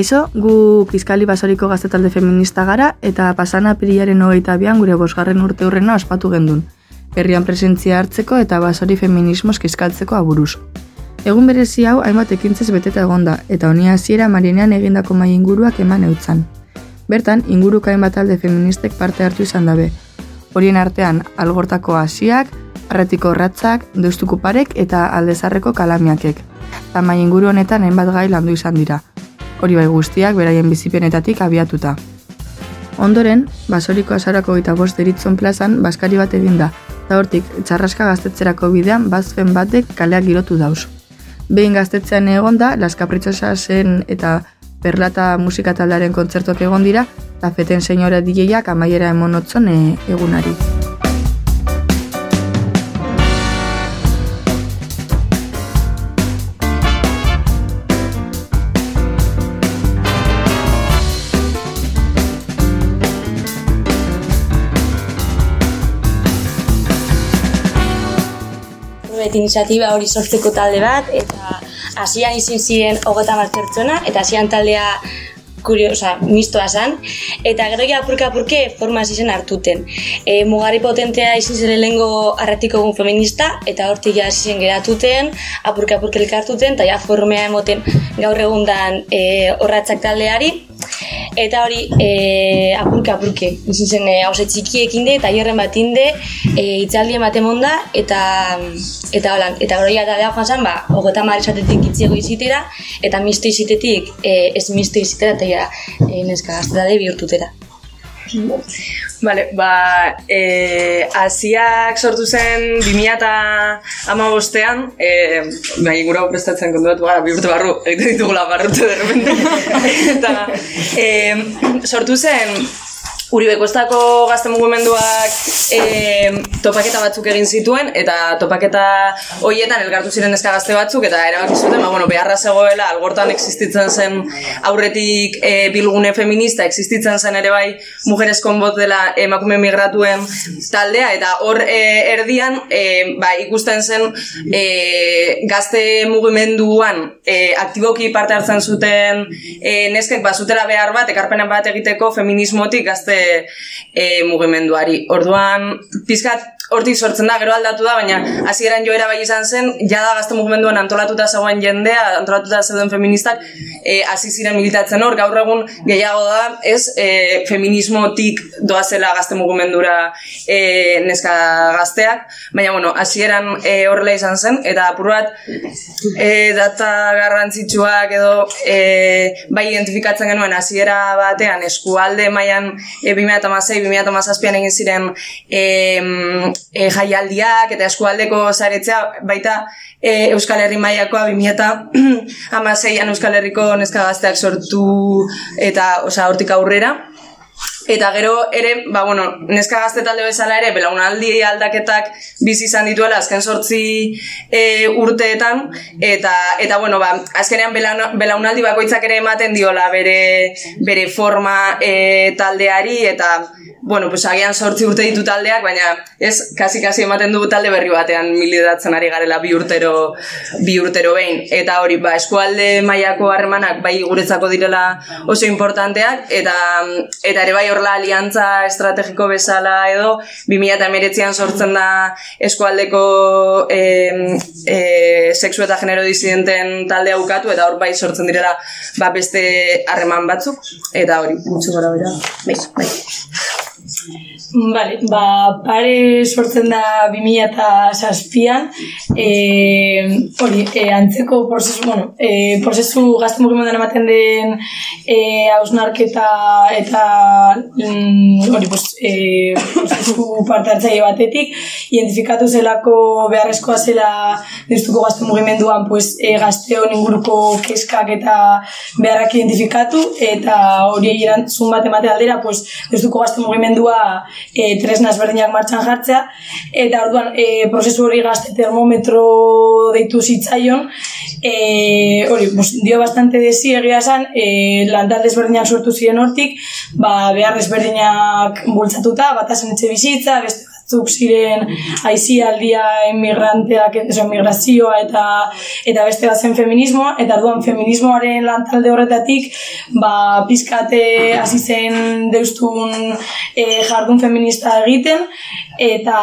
Kaixo, gu Kiskali Basoriko gaztetalde feminista gara eta pasana pirilaren hogeita bian gure bosgarren urte hurrena ospatu gendun. Herrian presentzia hartzeko eta basori feminismos kiskaltzeko aburuz. Egun berezi hau hainbat ekintzez beteta egonda eta honi hasiera marinean egindako mai inguruak eman eutzan. Bertan, inguruka hainbat alde feministek parte hartu izan dabe. Horien artean, algortako hasiak, arretiko ratzak, deustuko parek eta aldezarreko kalamiakek. Eta mai inguru honetan hainbat gai landu izan dira hori bai guztiak beraien bizipenetatik abiatuta. Ondoren, basoriko azarako eta bost deritzon plazan baskari bat egin da, eta hortik txarraska gaztetzerako bidean bazfen batek kaleak girotu dauz. Behin gaztetzean egon da, Las zen eta Perlata musikataldaren kontzertok egon dira, eta feten senyora DJak amaiera emonotzon e, egunari. Beti iniziatiba hori sortzeko talde bat, eta hasian izin ziren hogeta pertsona, eta hasian taldea kurio, oza, mistoa zan, eta gero ja apurka apurke forma zizen hartuten. E, mugarri potentea izin zen lehenko arratiko egun feminista, eta hortik ja zizen geratuten, apurka apurke elkartuten, eta ja formea emoten gaur egundan e, horratzak taldeari, eta hori e, apurke apurke izin zen e, hause txikiekin de eta hierren bat inde e, itzaldi ematen monda eta eta holan, eta hori eta da joan zen, ba, hogeta marizatetik itziego izitera eta misto izitetik e, ez misto izitera eta ja, e, neska gaztetade bihurtutera. Vale, ba, e, asiak sortu zen 2000 eta ama bostean, e, ba, ingura prestatzen konturatu gara, bi urte barru, egiten ditugula barrute derrepente. eta e, sortu zen Uribe Kostako gazte mugimenduak e, topaketa batzuk egin zituen eta topaketa hoietan elgartu ziren eska gazte batzuk eta erabaki zuten, ba, bueno, beharra zegoela algortan existitzen zen aurretik e, bilgune feminista existitzen zen ere bai mujeres konbot dela emakume migratuen taldea eta hor e, erdian e, ba, ikusten zen e, gazte mugimenduan e, aktiboki parte hartzen zuten e, neskek ba, zutela behar bat, ekarpenen bat egiteko feminismotik gazte e, mugimenduari. Orduan, pizkat hortik sortzen da, gero aldatu da, baina hasieran joera bai izan zen, jada gazte mugimenduan antolatuta zegoen jendea, antolatuta zeuden feministak, e, hasi ziren militatzen hor, gaur egun gehiago da, ez, e, feminismotik doazela gazte mugimendura e, neska gazteak, baina, bueno, hasieran e, horrela izan zen, eta apur bat, e, data garrantzitsuak edo e, bai identifikatzen genuen hasiera batean eskualde mailan 2006, 2006 egin ziren e, e, jaialdiak eta eskualdeko zaretzea baita e, Euskal Herri Maiakoa 2006an Euskal Herriko neska gazteak sortu eta osea hortik aurrera Eta gero ere, ba, bueno, neska gazte talde bezala ere, belaunaldi aldaketak bizi izan dituela azken sortzi e, urteetan, eta, eta bueno, ba, azkenean belaunaldi bakoitzak ere ematen diola bere, bere forma e, taldeari, eta bueno, pues agian sortzi urte ditu taldeak, baina ez, kasi-kasi ematen dugu talde berri batean milidatzen ari garela bi urtero, bi urtero behin. Eta hori, ba, eskualde mailako harremanak bai guretzako direla oso importanteak, eta, eta ere bai horla aliantza estrategiko bezala edo, 2008an sortzen da eskualdeko e, e, sexu eta genero disidenten talde ukatu, eta hor bai sortzen direla ba, beste harreman batzuk, eta hori, gutxu gara bera, bai, bai. Vale, ba, pare sortzen da 2000 eta saspian, e, hori, e, antzeko prozesu, bueno, e, prozesu gazte mugimendan ematen den e, hausnarketa eta mm, hori, pues, e, prozesu parte hartzaile batetik, identifikatu zelako beharrezkoa zela deztuko gazte mugimenduan, pues, e, gazteon inguruko keskak eta beharrak identifikatu, eta hori erantzun bat emate aldera, pues, deztuko gazte mugimendua e, tresna ezberdinak martxan jartzea, eta orduan e, prozesu hori gazte termometro deitu zitzaion, e, hori, bus, dio bastante desi egia esan, e, lantalde ezberdinak sortu ziren hortik, ba, behar ezberdinak bultzatuta, batasen etxe bizitza, beste batzuk ziren aizialdia emigranteak, eso, emigrazioa eta eta beste bat zen feminismoa, eta orduan feminismoaren lantalde horretatik, ba, pizkate hasi zen deustun e, jardun feminista egiten, eta,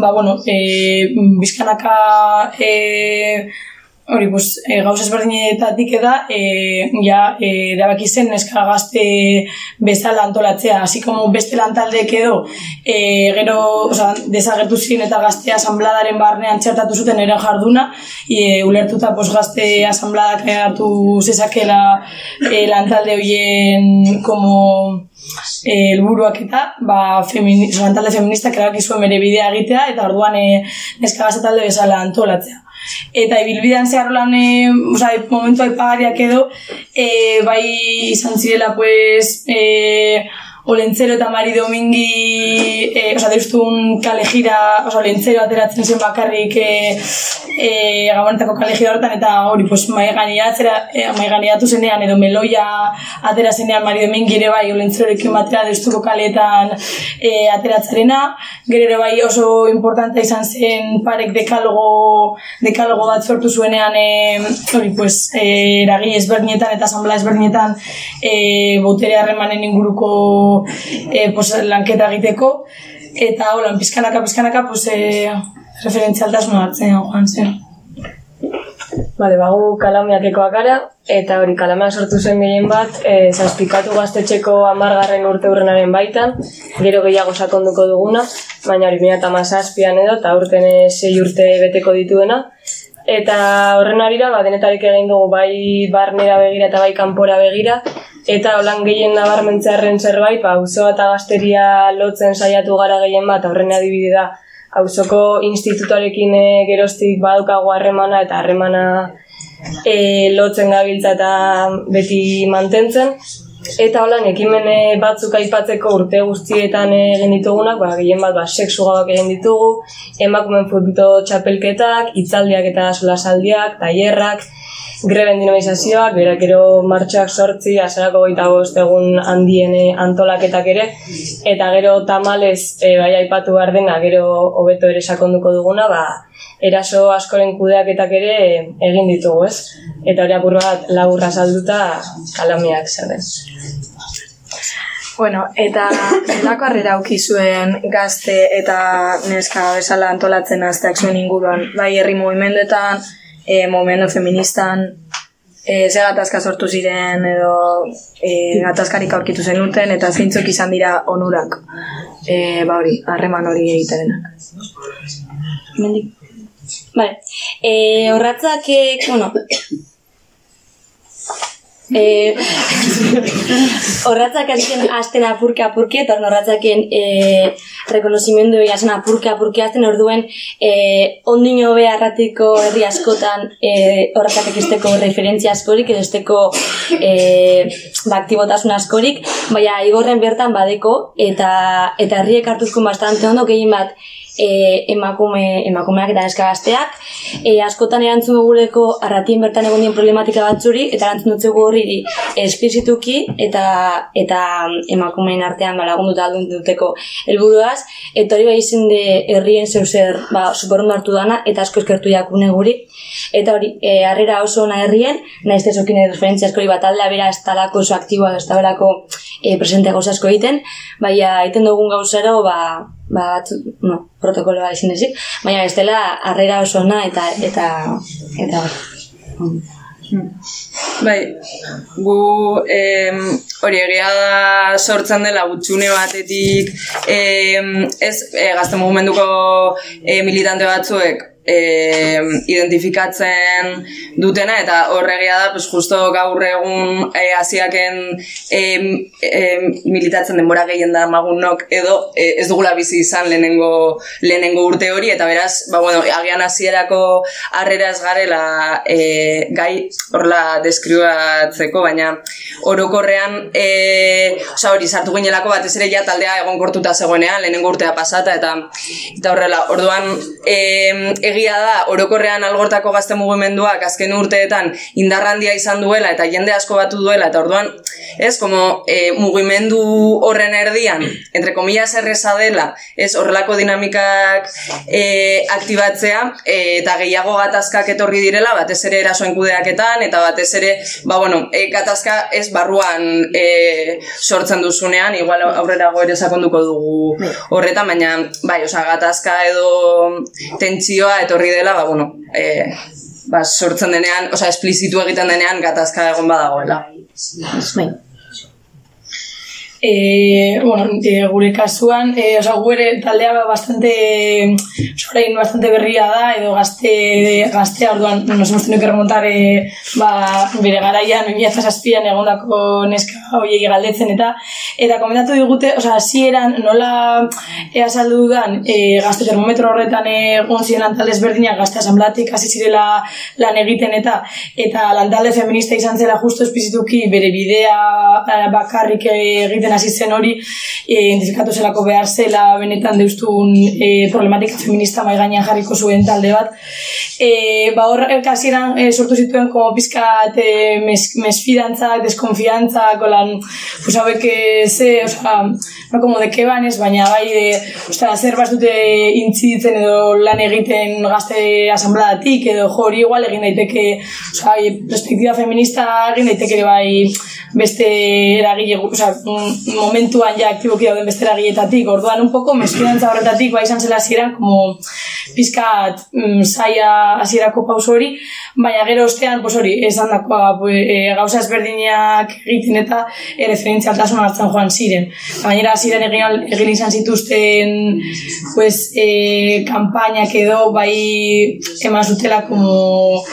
ba, bueno, e, bizkanaka e, hori, pues, e, gauz ezberdinetatik eda, e, ja, e, erabaki zen neska gazte bezala antolatzea, hasi como beste lantaldek edo, e, gero, oza, desagertu ziren eta gazte asambladaren barnean txertatu zuten eren jarduna, e, ulertuta, pues, gazte asambladak hartu zezakela e, lantalde horien, como, helburuak eta ba, femini, talde feministak erabaki zuen bere bidea egitea eta orduan e, neska gazte talde bezala antolatzea eta ibilbidean zehar lan e, oza, momentu aipagariak edo e, bai izan zirela pues e, Olentzero eta Mari Domingi, e, oza, deustun kale gira, oza, Olentzero ateratzen zen bakarrik e, e, gabonetako kale gira horretan, eta hori, pues, mai e, zenean, edo meloia atera zenean Mari Domingi ere bai, Olentzero ekin batera deustuko kaletan e, ateratzarena, gero ere bai oso importanta izan zen parek dekalogo, dekalogo bat sortu zuenean, e, hori, pues, e, eragi ezberdinetan eta asamblea ezberdinetan e, botere harremanen inguruko e, pues, lanketa egiteko, eta holan, pizkanaka, pizkanaka, pues, e, referentzialtasuna hartzen joan zen. Bale, bagu kalamiakekoak gara, eta hori kalamiak sortu zen gehien bat, e, zazpikatu gaztetxeko amargarren urte hurrenaren baitan, gero gehiago sakonduko duguna, baina hori mila eta mazazpian edo, eta urten zei urte beteko dituena, eta horren arira, ba, denetarik egin dugu bai barnera begira eta bai kanpora begira, Eta holan gehien nabarmentzearen zerbait, ba, auzo eta gazteria lotzen saiatu gara gehien bat, horren adibide da, auzoko institutoarekin e, geroztik badukago harremana eta harremana e, lotzen gabiltza eta beti mantentzen. Eta holan, ekimene batzuk aipatzeko urte guztietan egin ditugunak, ba, gehien bat, ba, seksu gabak egin ditugu, emakumen futbito txapelketak, itzaldiak eta solasaldiak, tailerrak, greben dinamizazioak, berak gero martxak sortzi, azarako goita egun handiene antolaketak ere, eta gero tamalez e, bai aipatu behar dena, gero hobeto ere sakonduko duguna, ba, eraso askoren kudeaketak ere egin ditugu, ez? Eta hori apur bat laburra salduta kalamiak zer. Bueno, eta zelako harrera zuen gazte eta neska bezala antolatzen azteak zuen inguruan, bai herri movimenduetan, e, momentu feministan e, ze gatazka sortu ziren edo e, gatazkarik aurkitu zenuten eta zeintzuk izan dira onurak e, ba hori, harreman hori egiterenak. Mendik. Vale. E, horratzak, bueno, Eh, horratzak azken azten apurke apurke, eta horratzaken eh, rekonozimendu egazen apurke apurke azten orduen eh, ondino beharratiko herri askotan eh, horratzak ekisteko referentzia askorik, edesteko eh, baktibotasun askorik, baina igorren bertan badeko, eta eta herriek hartuzko bastante ondo gehien bat e, emakume, emakumeak eta eskagazteak. E, askotan erantzun gureko arratien bertan egon dien problematika batzuri, eta erantzun dutzeko horri espizituki eta eta emakumeen artean ba, lagunduta aldun duteko helburuaz eta hori bai izin de herrien zeu zer ba, superondo hartu dana, eta asko eskertu jakune guri. Eta hori, e, harrera oso ona herrien, nahiz tezokin referentzia askori bat aldea bera ez talako oso aktiboa, ez talako e, presente asko egiten, baina egiten dugun gauzaro, ba, ba, no, protokoloa izin ezik, baina ez dela harrera oso ona eta eta eta Bai, gu em, hori egia da sortzen dela gutxune batetik. Em, ez e, gazte mugimenduko e, militante batzuek e, identifikatzen dutena eta horregia da pues justo gaur egun e, asiaken e, e, militatzen denbora gehien da magunok edo e, ez dugula bizi izan lehenengo lehenengo urte hori eta beraz ba bueno agian hasierako harrera ez garela e, gai horla deskribatzeko baina orokorrean, e, oza, hori, sartu ginelako batez ere ja taldea egon kortuta zegoenean, lehenengo urtea pasata, eta eta horrela, orduan, e, egia da, orokorrean algortako gazte mugimenduak azken urteetan indarrandia izan duela, eta jende asko batu duela, eta orduan, ez, como e, mugimendu horren erdian, entre comillas erreza dela, ez, horrelako dinamikak e, aktibatzea, e, eta gehiago gatazkak etorri direla, batez ere erasoen kudeaketan, eta batez ere, ba, bueno, e, gatazka ez barruan e, sortzen duzunean, igual aurrera ere sakonduko dugu bai. horretan, baina, bai, oza, gatazka edo tentsioa etorri dela, ba, bueno, e, ba, sortzen denean, oza, esplizitu egiten denean gatazka egon badagoela. Bai. E, bueno, e, gure kasuan, e, oza, gure taldea bastante, sorain bastante berria da, edo gazte, gaztea, orduan, nos hemos tenido que remontar, e, ba, bere garaian, mimia zazazpian egondako neska hoiei galdetzen, eta, eta komentatu digute, oza, si eran, nola ea saldu dudan, e, gazte termometro horretan egon ziren lantalde ezberdinak gazte asamblatik, hasi zirela lan egiten, eta, eta lantalde feminista izan zela justo espizituki bere bidea bakarrik egiten egiten hasi zen hori e, identifikatu zelako behar zela benetan deustun e, problematika feminista mai gainean jarriko zuen talde bat. E, ba hor kasieran e, sortu zituen como pizkat e, mes, mesfidantzak, deskonfiantzak, kolan, pues hauek ze, oza, no como de kebanes, baina bai de, oza, zer dute intziditzen edo lan egiten gazte asambladatik edo hori igual egin daiteke, oza, perspektiba feminista egin daiteke bai beste eragile, oza, momentuan ja aktiboki dauden bestera gietatik, orduan un poco mesfidantza horretatik ba izan zela ziren, como pizkat mm, saia hasierako pauso hori, baina gero ostean, pues hori, esan dakoa e, gauza ezberdinak egiten eta e, referentzia altasun hartzen joan ziren. Baina ziren egin, egin izan zituzten pues, e, kampainak edo bai eman zutela como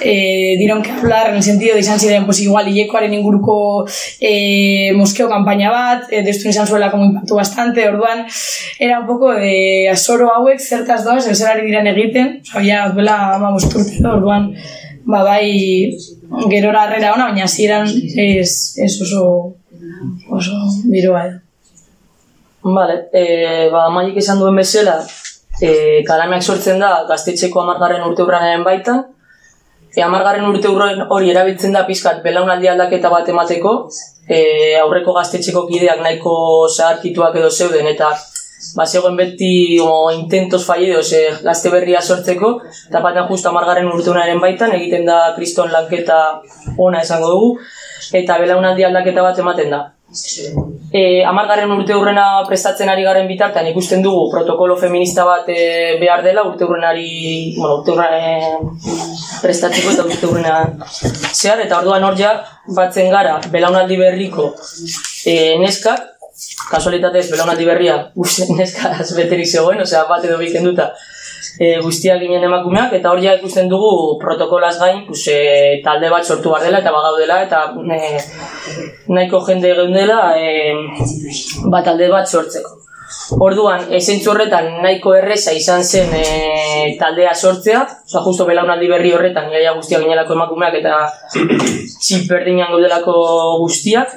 eh, dieron que hablar en el sentido de izan ziren, pues igual, hilekoaren inguruko eh, moskeo kampaina bat, eh, destu izan zuela como impactu bastante, orduan, era un poco de asoro hauek, zertaz doaz, el zerari diran egiten, oza, ya, duela, vamos, turte, orduan, ba, bai, gerora arrera ona, baina ziren, es, es oso, oso, biroa edo. Vale, eh, ba, maik izan duen bezala, eh, kalameak sortzen da gaztetxeko amargarren urte baitan, E, amargarren urte hori erabiltzen da pizkat belaunaldi aldaketa bat emateko, e, aurreko gaztetxeko kideak nahiko zaharkituak edo zeuden, eta ba, zegoen beti o, intentos fallidos e, gazte berria sortzeko, eta batean justu amargarren urte baitan, egiten da kriston lanketa ona esango dugu, eta belaunaldi aldaketa bat ematen da. E, amargarren urte hurrena prestatzen ari garen bitartean ikusten dugu protokolo feminista bat e, behar dela urte hurrenari, bueno, urte hurrena prestatzeko eta urte hurrena zehar, eta orduan hor ja batzen gara belaunaldi berriko e, neskak, kasualitatez belaunaldi berria neska azbeterik zegoen, osea bat edo biken duta, e, guztiak ginen emakumeak, eta hor ja ikusten dugu protokolaz gain, pues, e, talde bat sortu behar dela, eta bagaudela, eta e, nahiko jende geundela, e, bat talde bat sortzeko. Orduan, esentzu horretan nahiko erresa izan zen e, taldea sortzea, oza, justo belaunaldi berri horretan, gaia guztiak ginelako emakumeak eta txip berdinan gaudelako guztiak,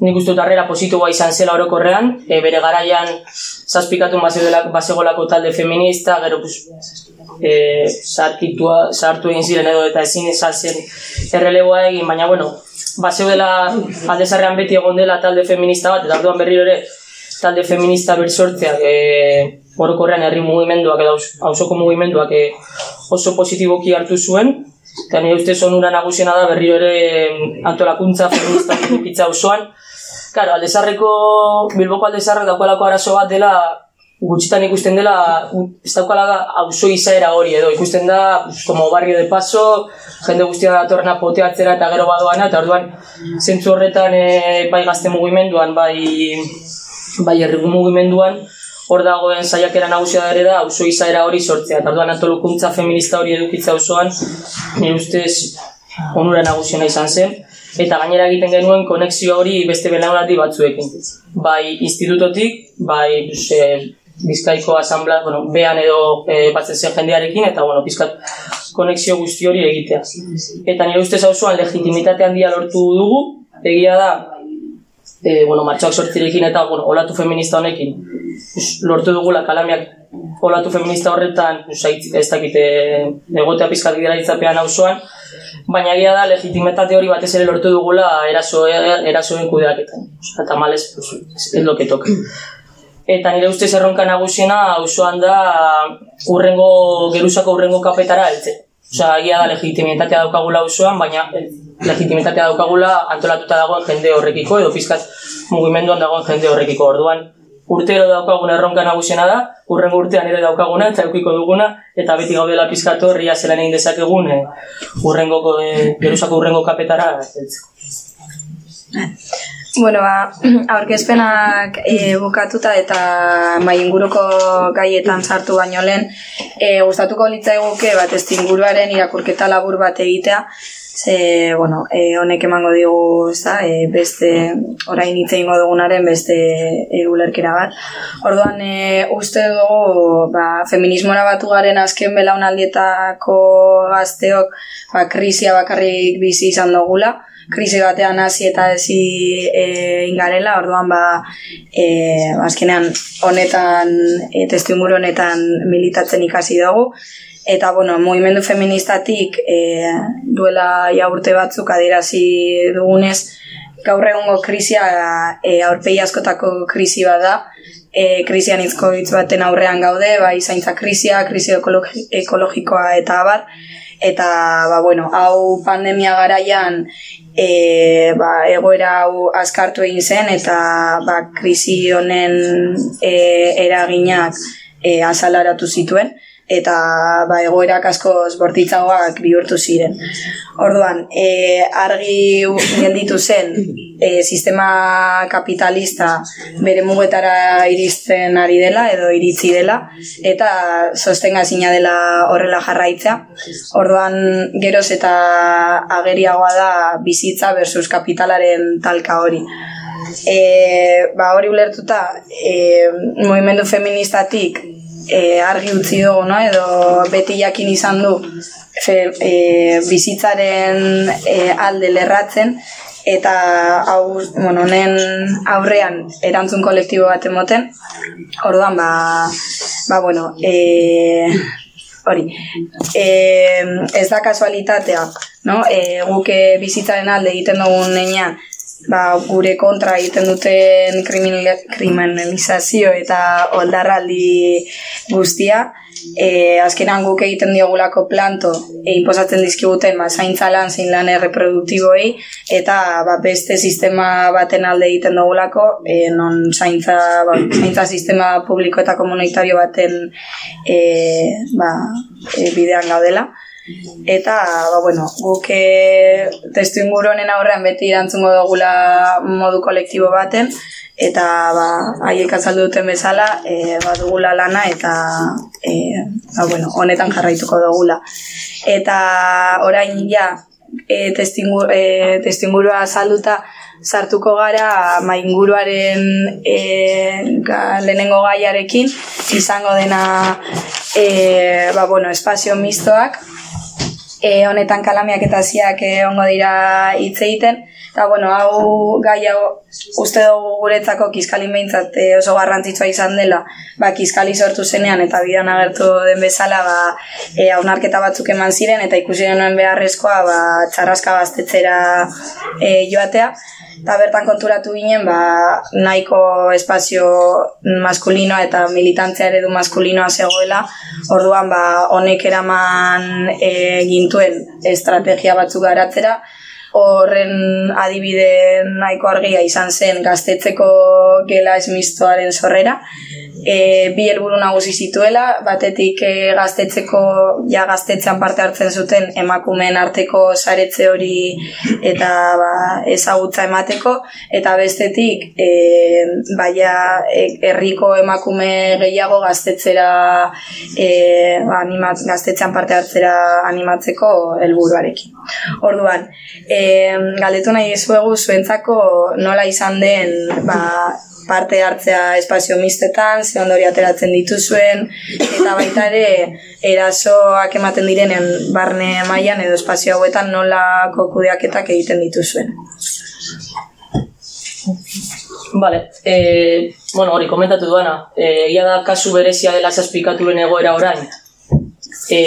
nik uste dut arrera positiboa izan zela orokorrean, e, bere garaian zazpikatu basegolako talde feminista, gero pues, e, sartu egin ziren edo eta ezin izan zen erreleboa egin, baina bueno, baseudela aldezarrean beti egon dela talde feminista bat, eta arduan berriro ere talde feminista bersortzeak e, orokorrean herri mugimenduak edo hausoko mugimenduak e, oso positiboki hartu zuen, eta nire uste sonura nagusiena da berriro ere antolakuntza feminista pizza osoan, Claro, aldezarreko, bilboko aldezarrek daukalako arazo bat dela, gutxitan ikusten dela, ez daukala auzo izaera hori edo, ikusten da, como barrio de paso, jende guztia datorrena poteatzera eta gero badoana, eta orduan, zentzu horretan, e, bai gazte mugimenduan, bai, bai errigu mugimenduan, hor dagoen saiakera nagusia ere da, auzo izaera hori sortzea, eta orduan antolukuntza feminista hori edukitza auzoan, nire ustez, onura nagusiena izan zen, eta gainera egiten genuen konexio hori beste belaunaldi batzuekin. Bai institutotik, bai e, bizkaiko asambla, bueno, behan edo e, batzen zen jendearekin, eta bueno, bizkat konexio guzti hori egitea. Eta nire ustez hau legitimitate handia lortu dugu, egia da, e, bueno, martxoak sortzirekin eta, bueno, olatu feminista honekin, lortu dugula kalamiak olatu feminista horretan, us, ez dakite, egotea pizkat dira itzapean auzoan, baina egia da, legitimetate hori batez ere lortu dugula eraso, erasoen kudeaketan. Eta malez, pues, ez lo que toca. Eta nire ustez erronka nagusiena auzoan da urrengo, geruzako urrengo kapetara heltze. Osa, egia da legitimitatea daukagula auzoan, baina legitimitatea daukagula antolatuta dagoen jende horrekiko, edo pizkat mugimenduan dagoen jende horrekiko. Orduan, urtero daukagun erronka nagusiena da, urrengo urtean ere daukaguna, eta eukiko duguna, eta beti gaudela pizkatu horria zelan egin dezakegun, e, urrengo, e, geruzako urrengo kapetara, eltzeko. Bueno, ba, aurkezpenak e, bukatuta eta mai inguruko gaietan sartu baino lehen, e, gustatuko litzaiguke bat ez inguruaren irakurketa labur bat egitea, ze, bueno, e, honek emango digu, za, e, beste, orain hitz egingo dugunaren beste e, ulerkera bat. Orduan, e, uste dugu, ba, feminismora batu garen azken belaunaldietako gazteok, ba, krisia bakarrik bizi izan dugula, krisi batean hasi eta ezi e, ingarela, orduan ba, e, azkenean honetan, e, testu honetan militatzen ikasi dugu, Eta, bueno, movimendu feministatik e, duela ja urte batzuk adierazi dugunez, gaur egungo krisia e, aurpegi askotako krisi bada, e, krisian izko hitz baten aurrean gaude, bai zaintza krisia, krisi ekologikoa eta abar, eta, ba, bueno, hau pandemia garaian e, ba, egoera hau askartu egin zen, eta ba, krisi honen e, eraginak e, azalaratu zituen eta ba, egoerak asko bortitzagoak bihurtu ziren. Orduan, e, argi gelditu zen e, sistema kapitalista bere mugetara iristen ari dela edo iritzi dela eta sostenga zina dela horrela jarraitza. Orduan, geroz eta ageriagoa da bizitza versus kapitalaren talka hori. E, ba, hori ulertuta, e, movimendu feministatik e, argi utzi dugu, no? edo beti jakin izan du fe, e, bizitzaren e, alde lerratzen, eta hau, bueno, honen aurrean erantzun kolektibo bat emoten, orduan, ba, ba bueno, e, hori, e, ez da kasualitatea, no? E, guke bizitzaren alde egiten dugun nenean, ba, gure kontra egiten duten kriminalizazio eta oldarraldi guztia. E, azkenan guk egiten diogulako planto e, imposatzen dizkiguten ba, zaintza lan zein lan erreproduktiboei eta ba, beste sistema baten alde egiten dugulako e, non zaintza, ba, zaintza sistema publiko eta komunitario baten e, ba, e, bidean gaudela. Eta, ba, bueno, guk e, testu honen aurrean beti irantzungo dugula modu kolektibo baten, eta, ba, haiek azaldu duten bezala, e, ba, dugula lana, eta, e, ba, bueno, honetan jarraituko dugula. Eta, orain, ja, e, testu ingurua azalduta, sartuko gara mainguruaren e, ga, lehenengo gaiarekin izango dena e, ba, bueno, espazio mistoak e, honetan kalamiak eta ziak e, ongo dira hitz egiten. Eta, bueno, hau gai hau uste dugu guretzako kiskalin behintzat e, oso garrantzitsua izan dela, ba, kiskali sortu zenean eta bidan agertu den bezala, ba, e, haunarketa batzuk eman ziren eta ikusi genuen beharrezkoa, ba, txarraska gaztetzera e, joatea. Eta bertan konturatu ginen ba, nahiko espazio maskulinoa eta militantzia eredu maskulinoa zegoela, orduan ba, honek eraman e, gintuen estrategia batzuk garatzera, horren adibide nahiko argia izan zen gaztetzeko gela esmistoaren sorrera, e, bi helburu nagusi zituela, batetik e, gaztetzeko ja gaztetzean parte hartzen zuten emakumeen arteko saretze hori eta ba, ezagutza emateko, eta bestetik e, baia e, herriko emakume gehiago gaztetzera e, ba, animat, gaztetzean parte hartzera animatzeko helburuarekin. Orduan, e, galdetu nahi ezuegu zuentzako nola izan den ba, parte hartzea espazio mistetan, ze ondori ateratzen dituzuen, eta baita ere erasoak ematen direnen barne mailan edo espazio hauetan nola kokudeaketak egiten dituzuen. Vale, e, bueno, hori komentatu duana, e, ia da kasu berezia dela zazpikatuen egoera orain, e,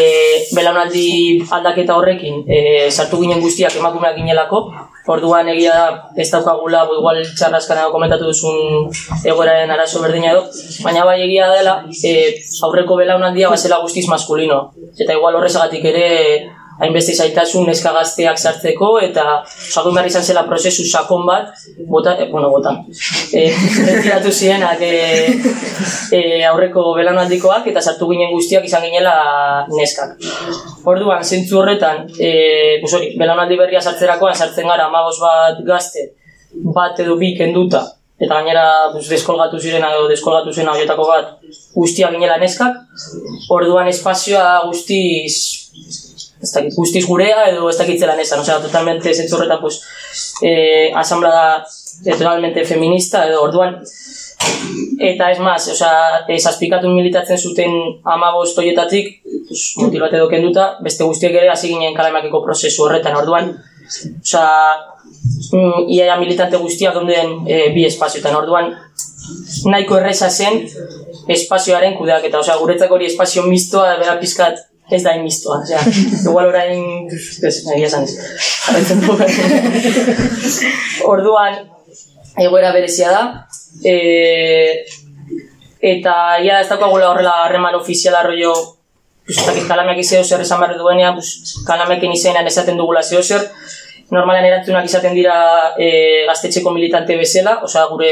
belaunaldi aldaketa horrekin, e, sartu ginen guztiak emakumeak ginelako, orduan egia da ez daukagula, igual txarraskan komentatu duzun egoeraren arazo berdina edo, baina bai egia dela, e, aurreko belaunaldia bazela guztiz maskulino, eta igual horrezagatik ere hainbeste zaitasun neska gazteak sartzeko eta sakon behar izan zela prozesu sakon bat bota, e, bueno, bota e, zienak e, e, aurreko belanaldikoak eta sartu ginen guztiak izan ginela neskak. Orduan, zentzu horretan e, pues hori, belanaldi berria sartzerakoan sartzen gara amagos bat gazte bat edo bi kenduta eta gainera pues, deskolgatu ziren edo deskolgatu zen horietako bat guztia ginela neskak orduan espazioa guztiz ez dakit, guztiz gurea edo ez dakit zelan esan, osea, totalmente zentzurreta, pues, eh, asamblea eh, totalmente feminista edo orduan, eta ez maz, osea, ez azpikatu militatzen zuten amabost toietatik, pues, mutil bat edo kenduta, beste guztiek ere hasi ginen kalamakeko prozesu horretan, orduan, osea, mm, iaia militante guztiak onden e, bi espazioetan, orduan, nahiko erreza zen espazioaren kudeak, eta osea, guretzak hori espazio mistoa, bera pizkat, ez da inmistoa, osea, igual orain, ez, nahi esan ez, Orduan, egoera berezia da, e, eta ia ez dagoela horrela harreman ofiziala rollo, pues, kalameak izeo zer esan barri duenean, pues, kalamekin izenean esaten dugula zeo zer, normalan erantzunak izaten dira e, gaztetxeko militante bezala, osea, gure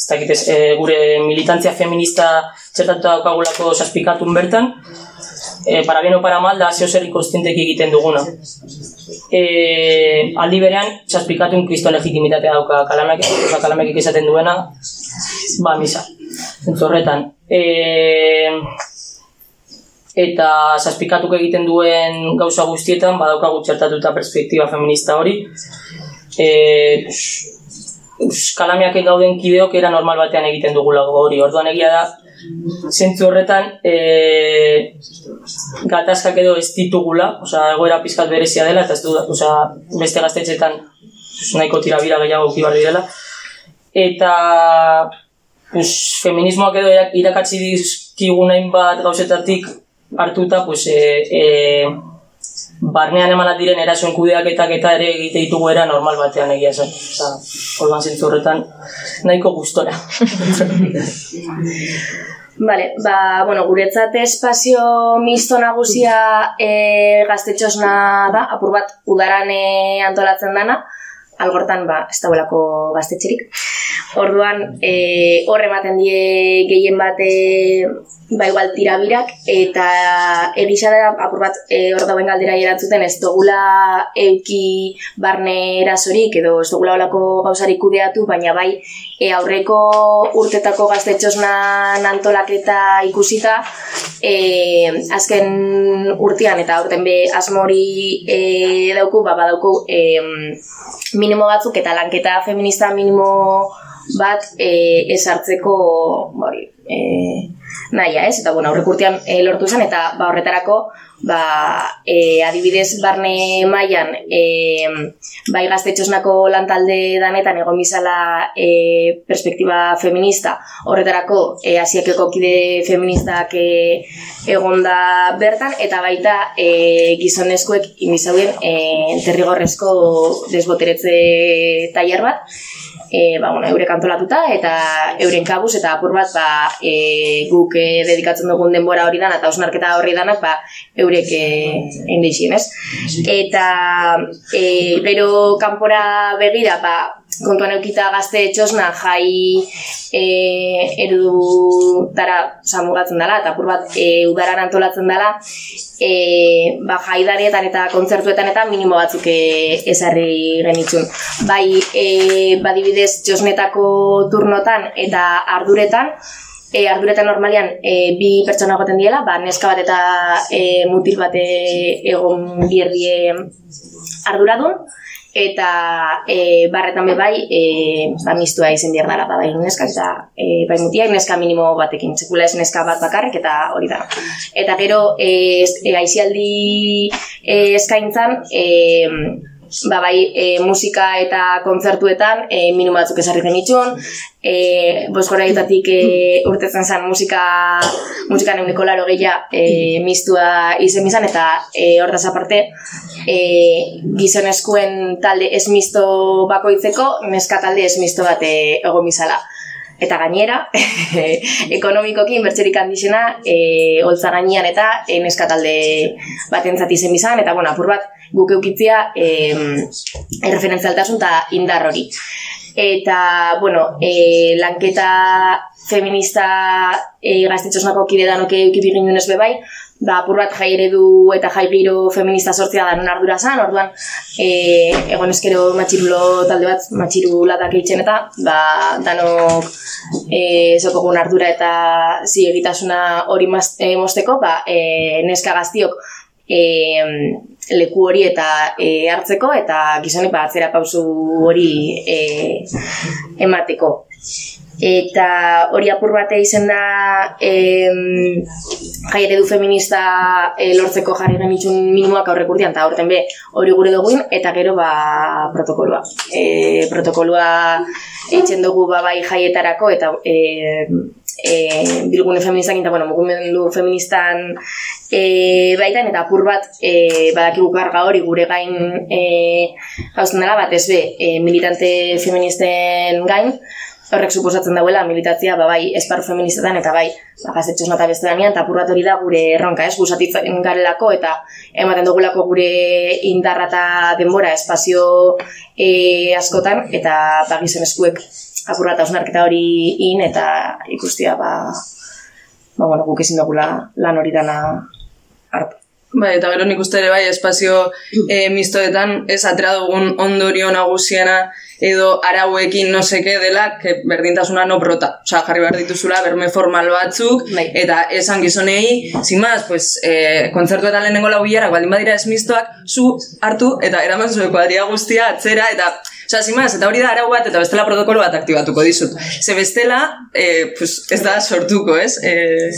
ez dakit ez, e, gure militantzia feminista txertatu daukagulako saspikatun bertan, e, para bien o para mal da zeo zer ikostintek egiten duguna. E, aldi berean, txaspikatu kristo legitimitatea dauka kalamek, oza, kalamek ikizaten duena, ba, misa. Entzorretan. E, eta zazpikatuk egiten duen gauza guztietan, badaukagu txertatuta perspektiba feminista hori. E, kalamiak gauden kideok era normal batean egiten dugula hori. Orduan egia da, zentzu horretan e, gatazkak edo ez ditugula, oza, egoera pizkat berezia dela, eta ez du, oza, beste gaztetxetan nahiko tira bira gehiago kibarri dela. Eta pues, feminismoak edo irakatzi dizkigunain bat gauzetatik hartuta, pues, e, e, barnean emanat diren erasoen kudeaketak eta ere egite ditugu era normal batean egia zen. Osa, orduan zentzu horretan nahiko gustora. Vale, ba, bueno, guretzat espazio misto nagusia e, gaztetxosna da, apur bat udaran e, antolatzen dana, algortan ba, ez dauelako gaztetxerik. Orduan, e, horre ematen die gehien bate ba igual tirabirak eta egisa da apur bat e, hor dauen galdera erantzuten ez dugula euki barne erasorik edo ez dugula olako gauzarik kudeatu baina bai e, aurreko urtetako gaztetxosnan antolaketa ikusita e, azken urtean eta aurten be asmori e, dauku ba badauku e, minimo batzuk eta lanketa feminista minimo bat e, esartzeko bori, e, naia, ez? Eta, bueno, aurrek urtean e, lortu zen, eta ba, horretarako, ba, e, adibidez, barne mailan e, bai gaztetxosnako lantalde danetan egon bizala e, perspektiba feminista, horretarako e, asiakeko kide feministak e, egonda bertan, eta baita e, gizonezkoek inbizauen e, terrigorrezko desboteretze tailer bat, e, ba, bueno, eurek antolatuta eta euren kabuz eta apur bat ba, e, guk e, dedikatzen dugun denbora hori dana eta osnarketa hori danak ba, eurek e, endeixin, ez? Eta e, gero kanpora begira ba, kontuan eukita gazte txosna jai e, erudu dara mugatzen dela, eta apur bat e, udaran antolatzen dela, e, ba, jaidarietan eta kontzertuetan eta minimo batzuk e, ezarri genitzun. Bai, e, badibidez txosnetako turnotan eta arduretan, e, ardureta normalian e, bi pertsona egoten diela, ba, neska bat eta e, mutil bate egon bierdie arduradun, eta e, barretan be bai e, ba, mistua izen bier dara, ba, bai neska eta e, bai mutiak neska minimo batekin, sekula ez neska bat bakarrik eta hori da. Eta gero, e, e, aizialdi e, eskaintzan, e, ba, bai, e, musika eta kontzertuetan e, minimo batzuk esarri zenitxun, e, bosgora e, urtetzen zen musika musika neuneko laro gehia e, mistua izen bizan, eta e, hortaz aparte e, gizoneskuen talde ez misto bakoitzeko, neska talde ez misto bat e, egon bizala. Eta gainera, ekonomikoki inbertzerik handizena, e, holtza gainean eta e, neska talde bat entzat izen bizan, eta bueno, apur bat, guk eukitzia e, erreferentzialtasun eta indar hori. Eta, bueno, e, lanketa feminista e, gaztetxosnako kide danoke eukipi ginunez bebai, ba, apur bat jai eredu eta jai giro feminista sortzea da non ardura zan, orduan, e, egon eskero matxirulo talde bat, matxiru ladak eitzen eta, ba, danok e, zokogun ardura eta ziegitasuna hori e, mosteko, ba, e, neska gaztiok, e, leku hori eta e, hartzeko eta gizonek ba atzera pausu hori e, emateko. Eta hori apur bate izen da e, jai eredu feminista e, lortzeko jarri genitxun minimoak aurrek urtean, eta aurten be hori gure duguin, eta gero ba protokoloa. E, protokoloa eitzen dugu ba, bai jaietarako, eta e, e, bilgune feministak eta bueno, mugimendu feministan e, baitan eta apur bat e, badakigu karga hori gure gain e, hausten dela bat ez be e, militante feministen gain horrek suposatzen dauela militatzia ba, bai esparru feministetan eta bai ba, gaztetxos nota beste danean eta apur bat hori da gure erronka ez? Gusatitzen garelako eta ematen dugulako gure indarra eta denbora espazio e, askotan eta ba, gizen eskuek apurra eta hori in eta ikustia ba, ba bueno, guk ezin dugula lan hori dana hartu. Bai, eta gero nik uste ere bai, espazio e, mistoetan ez atera dugun ondorio nagusiena edo arauekin no seke dela, que berdintasuna no brota. Osa, jarri behar dituzula, berme formal batzuk, bai. eta esan gizonei, zimaz, pues, e, kontzertu eta lehenengo lau baldin badira ez mistoak, zu hartu, eta eraman zuen kuadria guztia, atzera, eta Osa, zimaz, eta hori da arau bat, eta bestela protokolo bat aktibatuko dizut. Ze bestela, eh, pues, ez da sortuko, ez? Eh,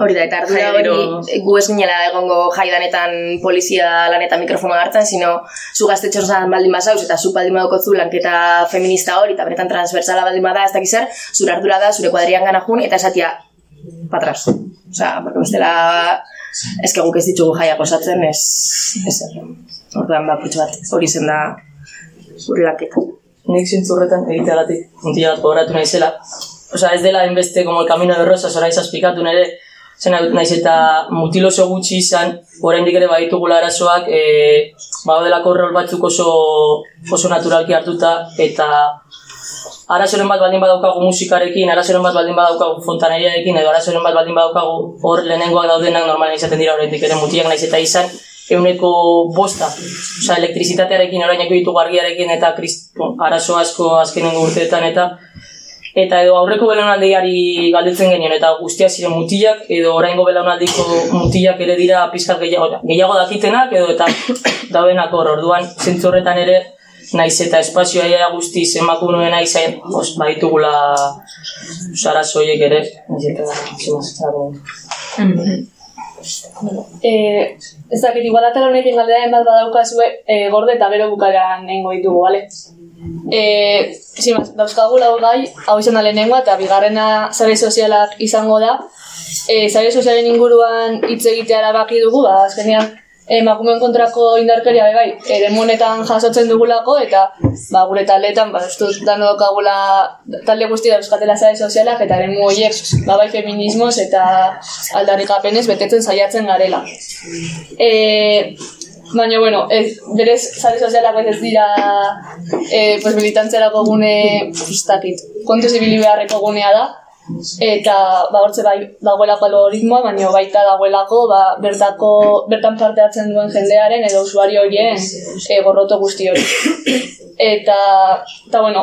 hori da, eta ardura hori gu ez ginela egongo jaidanetan polizia lanetan mikrofonoa hartzen, sino zu gaztetxor zan baldin bazauz, eta zu baldin badoko zu lanketa feminista hori, eta beretan transversala baldin bada, ez dakizer, zure ardura da, zure kuadrian gana jun, eta esatia, patras. Osa, porque bestela, ez que guk ez ditugu jaiak osatzen, ez, ez, orduan, ba, bat, hori zen da, zure laketa. Nik zintzurretan egiteagatik puntia bat gogoratu nahi zela. Osa, ez dela inbeste como el camino de rosas, ora izazpikatu nire, zen naiz eta mutiloso gutxi izan, oraindik ere baditugula arazoak, e, bagodelako rol batzuk oso, oso naturalki hartuta, eta arazoren bat baldin badaukagu musikarekin, arazoren bat baldin badaukagu fontaneriarekin, edo arazoren bat baldin badaukagu hor lehenengoak daudenak normalen izaten dira oraindik ere mutiak naiz eta izan, euneko bosta, oza, elektrizitatearekin oraineko ditugu argiarekin eta krist, arazo asko azkenen urteetan eta eta edo aurreko belaunaldiari galdetzen genien eta guztia ziren mutilak edo oraingo belaunaldiko mutilak ere dira pizkat gehiago, gehiago dakitenak edo eta daudenak hor. Orduan zentzu horretan ere naiz eta espazioa ia guzti zenbaku nuen nahi zain, os, baitugula sarazoiek ere, naiz eta, Eh, ez dakit, igual atara honekin galdera bat badaukazue eh, gorde eta gero bukaran nengo ditugu, bale? Eh, zimaz, dauzkagu lau gai, hau izan da lehenengoa eta bigarrena zare sozialak izango da. Eh, zare sozialen inguruan hitz egitea erabaki dugu, ba, azkenean emakumeen kontrako indarkeria bai, ere monetan jasotzen dugulako eta ba, gure taldeetan ba, ez dut dokagula talde guzti da euskatela zare sozialak eta ere horiek ba, bai feminismoz eta aldarrikapenez betetzen saiatzen garela. E, Baina, bueno, ez, berez, zare sozialak ez dira e, pues, militantzerako gune, ustakit, kontu zibili beharreko gunea da, eta ba hortze bai dagoelako algoritmoa, baina baita dagoelako ba, bertako bertan parte hartzen duen jendearen edo usuario horien e, gorroto guzti hori. Eta, eta bueno,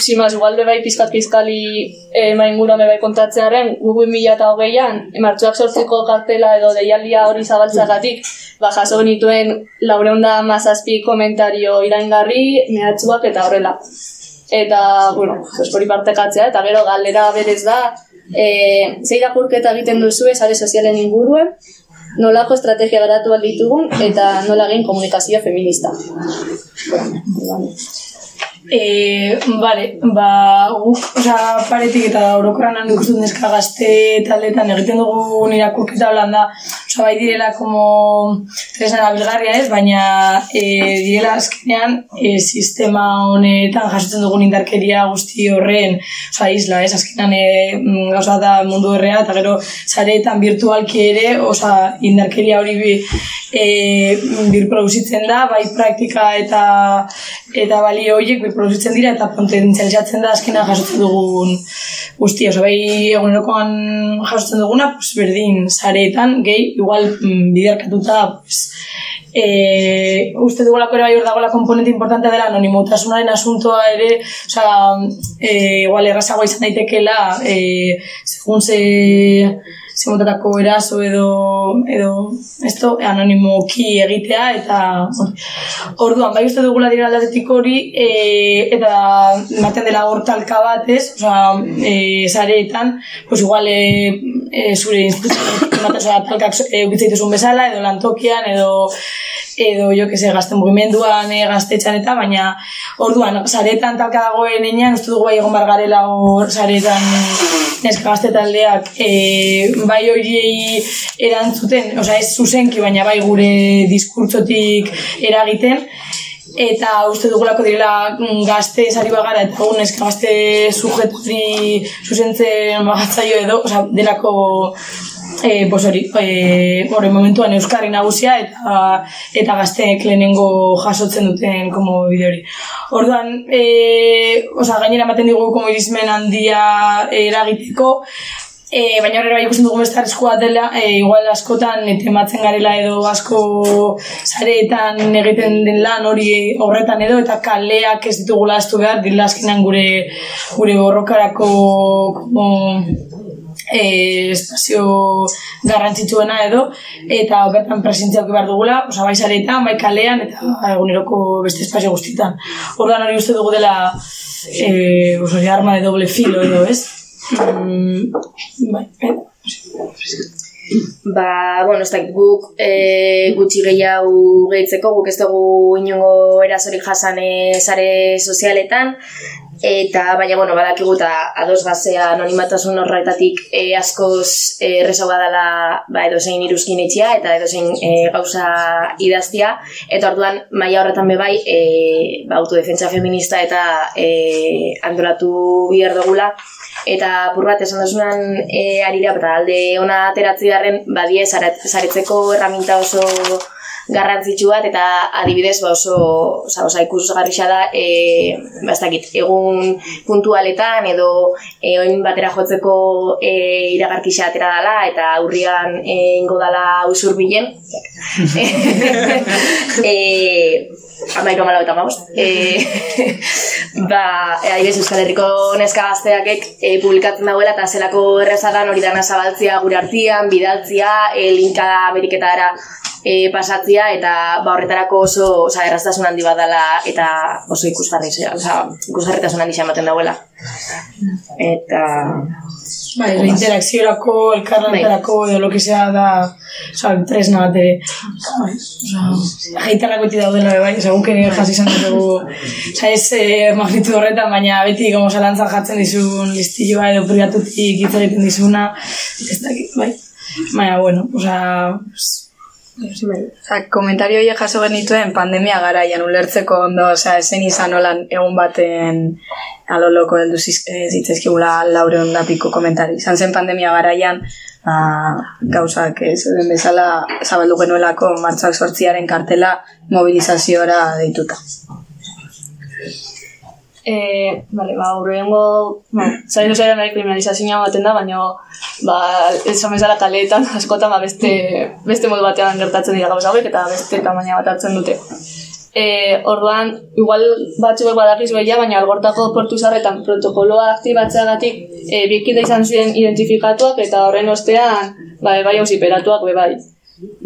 simaz, igual bai pizkat pizkali e, maingura bai kontatzearen, gugu mila eta hogeian, martxoak sortzeko kartela edo deialdia hori zabaltzagatik, ba, jaso genituen laureunda mazazpi komentario iraingarri, mehatzuak eta horrela eta, bueno, hori partekatzea, eta gero galdera berez da, e, ze irakurketa egiten duzu sare sozialen inguruen, nolako estrategia garatu ditugun eta nola egin komunikazio feminista. E, vale, ba, guk, oza, paretik eta orokoran handi ikusten neska gazte taldetan egiten dugu irakurketa holan da, oza, bai direla como tresna bilgarria ez, baina e, direla azkenean e, sistema honetan jasotzen dugun indarkeria guzti horren, oza, isla ez, azkenean e, gauza da mundu errea, eta gero zaretan virtualki ere, oza, indarkeria hori bi, e, birproduzitzen da, bai praktika eta eta balio horiek produzitzen dira eta potentzializatzen da azkena jasotzen dugun guzti, oso bai egunerokoan jasotzen duguna, pues, berdin zareetan, gehi, igual mm, biderkatuta, pues, e, uste dugulako ere bai hor dagoela komponente importante dela anonimotasunaren asuntoa ere, oza, e, igual errazagoa izan daitekela, e, segun ze zemotatako eraso edo edo esto anonimoki egitea eta orduan bai uste dugula dira aldatetik hori e, eta ematen dela hortalka bat ez? Osea e, sareetan pues igual e, e, zure instituzio ematen talkak e, bezala edo lantokian edo edo jo que se gaste mugimenduan e, gaztetxan eta baina orduan saretan talka dagoen enean uste dugu bai egon bargarela hor saretan neska gazte taldeak e, bai horiei erantzuten, osea ez zuzenki baina bai gure diskurtsotik eragiten. Eta uste dugulako direla gazte esari bagara eta un eska gazte sujetri zuzentzen bagatzaio edo, osea, delako e, pues hori, e, momentuan Euskarri nagusia eta eta gazteek lehenengo jasotzen duten como bide hori. Orduan, e, oza, gainera ematen digu como irismen handia eragiteko, E, baina horrela bai ikusten dugu beste arriskua dela, e, igual askotan tematzen garela edo asko zareetan egiten den lan hori horretan edo eta kaleak ez ditugula astu behar, dira gure, gure borrokarako como, e, espazio garrantzitsuena edo, eta bertan presentzia behar dugula, oza, bai zaretan, bai kalean, eta eguneroko beste espazio guztietan. Hordan hori uste dugu dela e, oza, arma de doble filo edo, ez? Mm, bai, bai. Ba, bueno, ez da, guk e, gutxi gehiago gehitzeko, guk ez dugu inongo erasorik jasan sare sozialetan, Eta, baina, bueno, badakigu eta ados gazea anonimatasun horretatik e, askoz e, errezo badala ba, edo zein iruzkin etxia eta edo zein e, gauza idaztia. Eta orduan, maila horretan bebai, e, ba, autodefentsa feminista eta e, antolatu bihar dugula. Eta pur bat esan dasunan e, arira, eta alde ona ateratzi darren, badie, zaretzeko erraminta oso garrantzitsu bat eta adibidez ba oso oza, oza ikusgarri da e, ba, egun puntualetan edo e, oin batera jotzeko e, iragarkisa atera dela eta aurrian e, ingo dala usur bilen e, Amaiko malo eta maus. E, ba, e, aibez Euskal Herriko neska gazteak e, publikatzen dagoela eta zelako errezadan hori dana zabaltzia gure artian, bidaltzia, e, linka beriketara e, pasatzia eta ba horretarako oso, oza, erraztasun handi badala eta oso ikusgarri, oza, ikusgarritasun handi xamaten dauela. Eta... Bai, la interakziorako, elkarlanerako, bai. edo lo que sea da, oza, tresna bat ere. Oza, jaitarrako eti daudela, bai, segun que jasi izan dugu, oza, ez eh, magnitud horretan, baina beti, como zalantzan jatzen dizun listilloa edo privatutik hitz egiten dizuna, ez dakit, bai. Baina, bueno, oza, Osa, komentario horiek jaso genituen pandemia garaian ulertzeko ondo, osa, esen izan olan egun baten aloloko heldu eh, zitzezkigula laure ondapiko komentari. Izan zen pandemia garaian, ba, gauzak ez den bezala zabaldu genuelako martxak sortziaren kartela mobilizaziora deituta. E, vale, ba, urrengo, no, zailu zailan bai kriminalizazioa baten da, baina, ba, esan bezala kaleetan, askotan, ba, beste, beste modu batean gertatzen dira gauza hauek, eta beste tamaina bat hartzen dute. E, orduan, igual batzuek badakiz behia, baina algortako portu zarretan protokoloa aktibatzeagatik e, bikide izan ziren identifikatuak eta horren ostean, ba, bai auziperatuak be bai.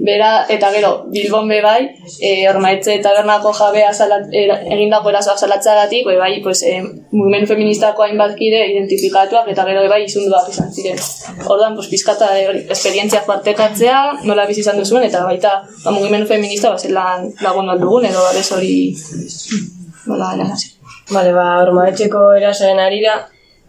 Bera, eta gero, Bilbon be bai, e, ormaetze tabernako jabea salat, era, egindako erasoak salatzeagatik, be bai, pues, e, mugimendu feministako hainbat kide identifikatuak eta gero bai izunduak izan ziren. Orduan, pues, pizkata e, hori, esperientziak partekatzea, nola bizi izan duzuen, eta baita, ba, mugimendu feminista, ba, zelan lagun dugun, edo, abez hori, nola, hasi. Bale, ba, ormaetxeko erasoen arira,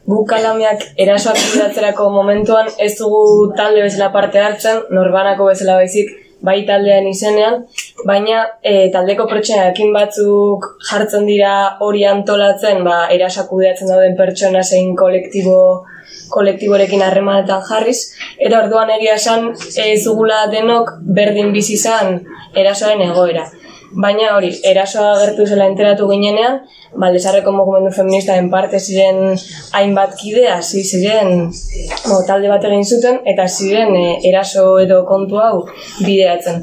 guk kalamiak erasoak bidatzerako momentuan ez dugu talde bezala parte hartzen, norbanako bezala baizik, bai taldean izenean, baina e, taldeko pertsonaekin batzuk jartzen dira hori antolatzen, ba, erasoak kudeatzen dauden pertsona zein kolektibo kolektiborekin harremanetan jarriz, eta orduan egia esan ez dugula denok berdin bizi izan erasoaren egoera. Baina hori, erasoa gertu zela enteratu ginenean, Baldezarreko mugimendu feministaren parte ziren hainbat kide, hasi ziren mo, talde bat egin zuten, eta ziren e, eraso edo kontu hau bideatzen.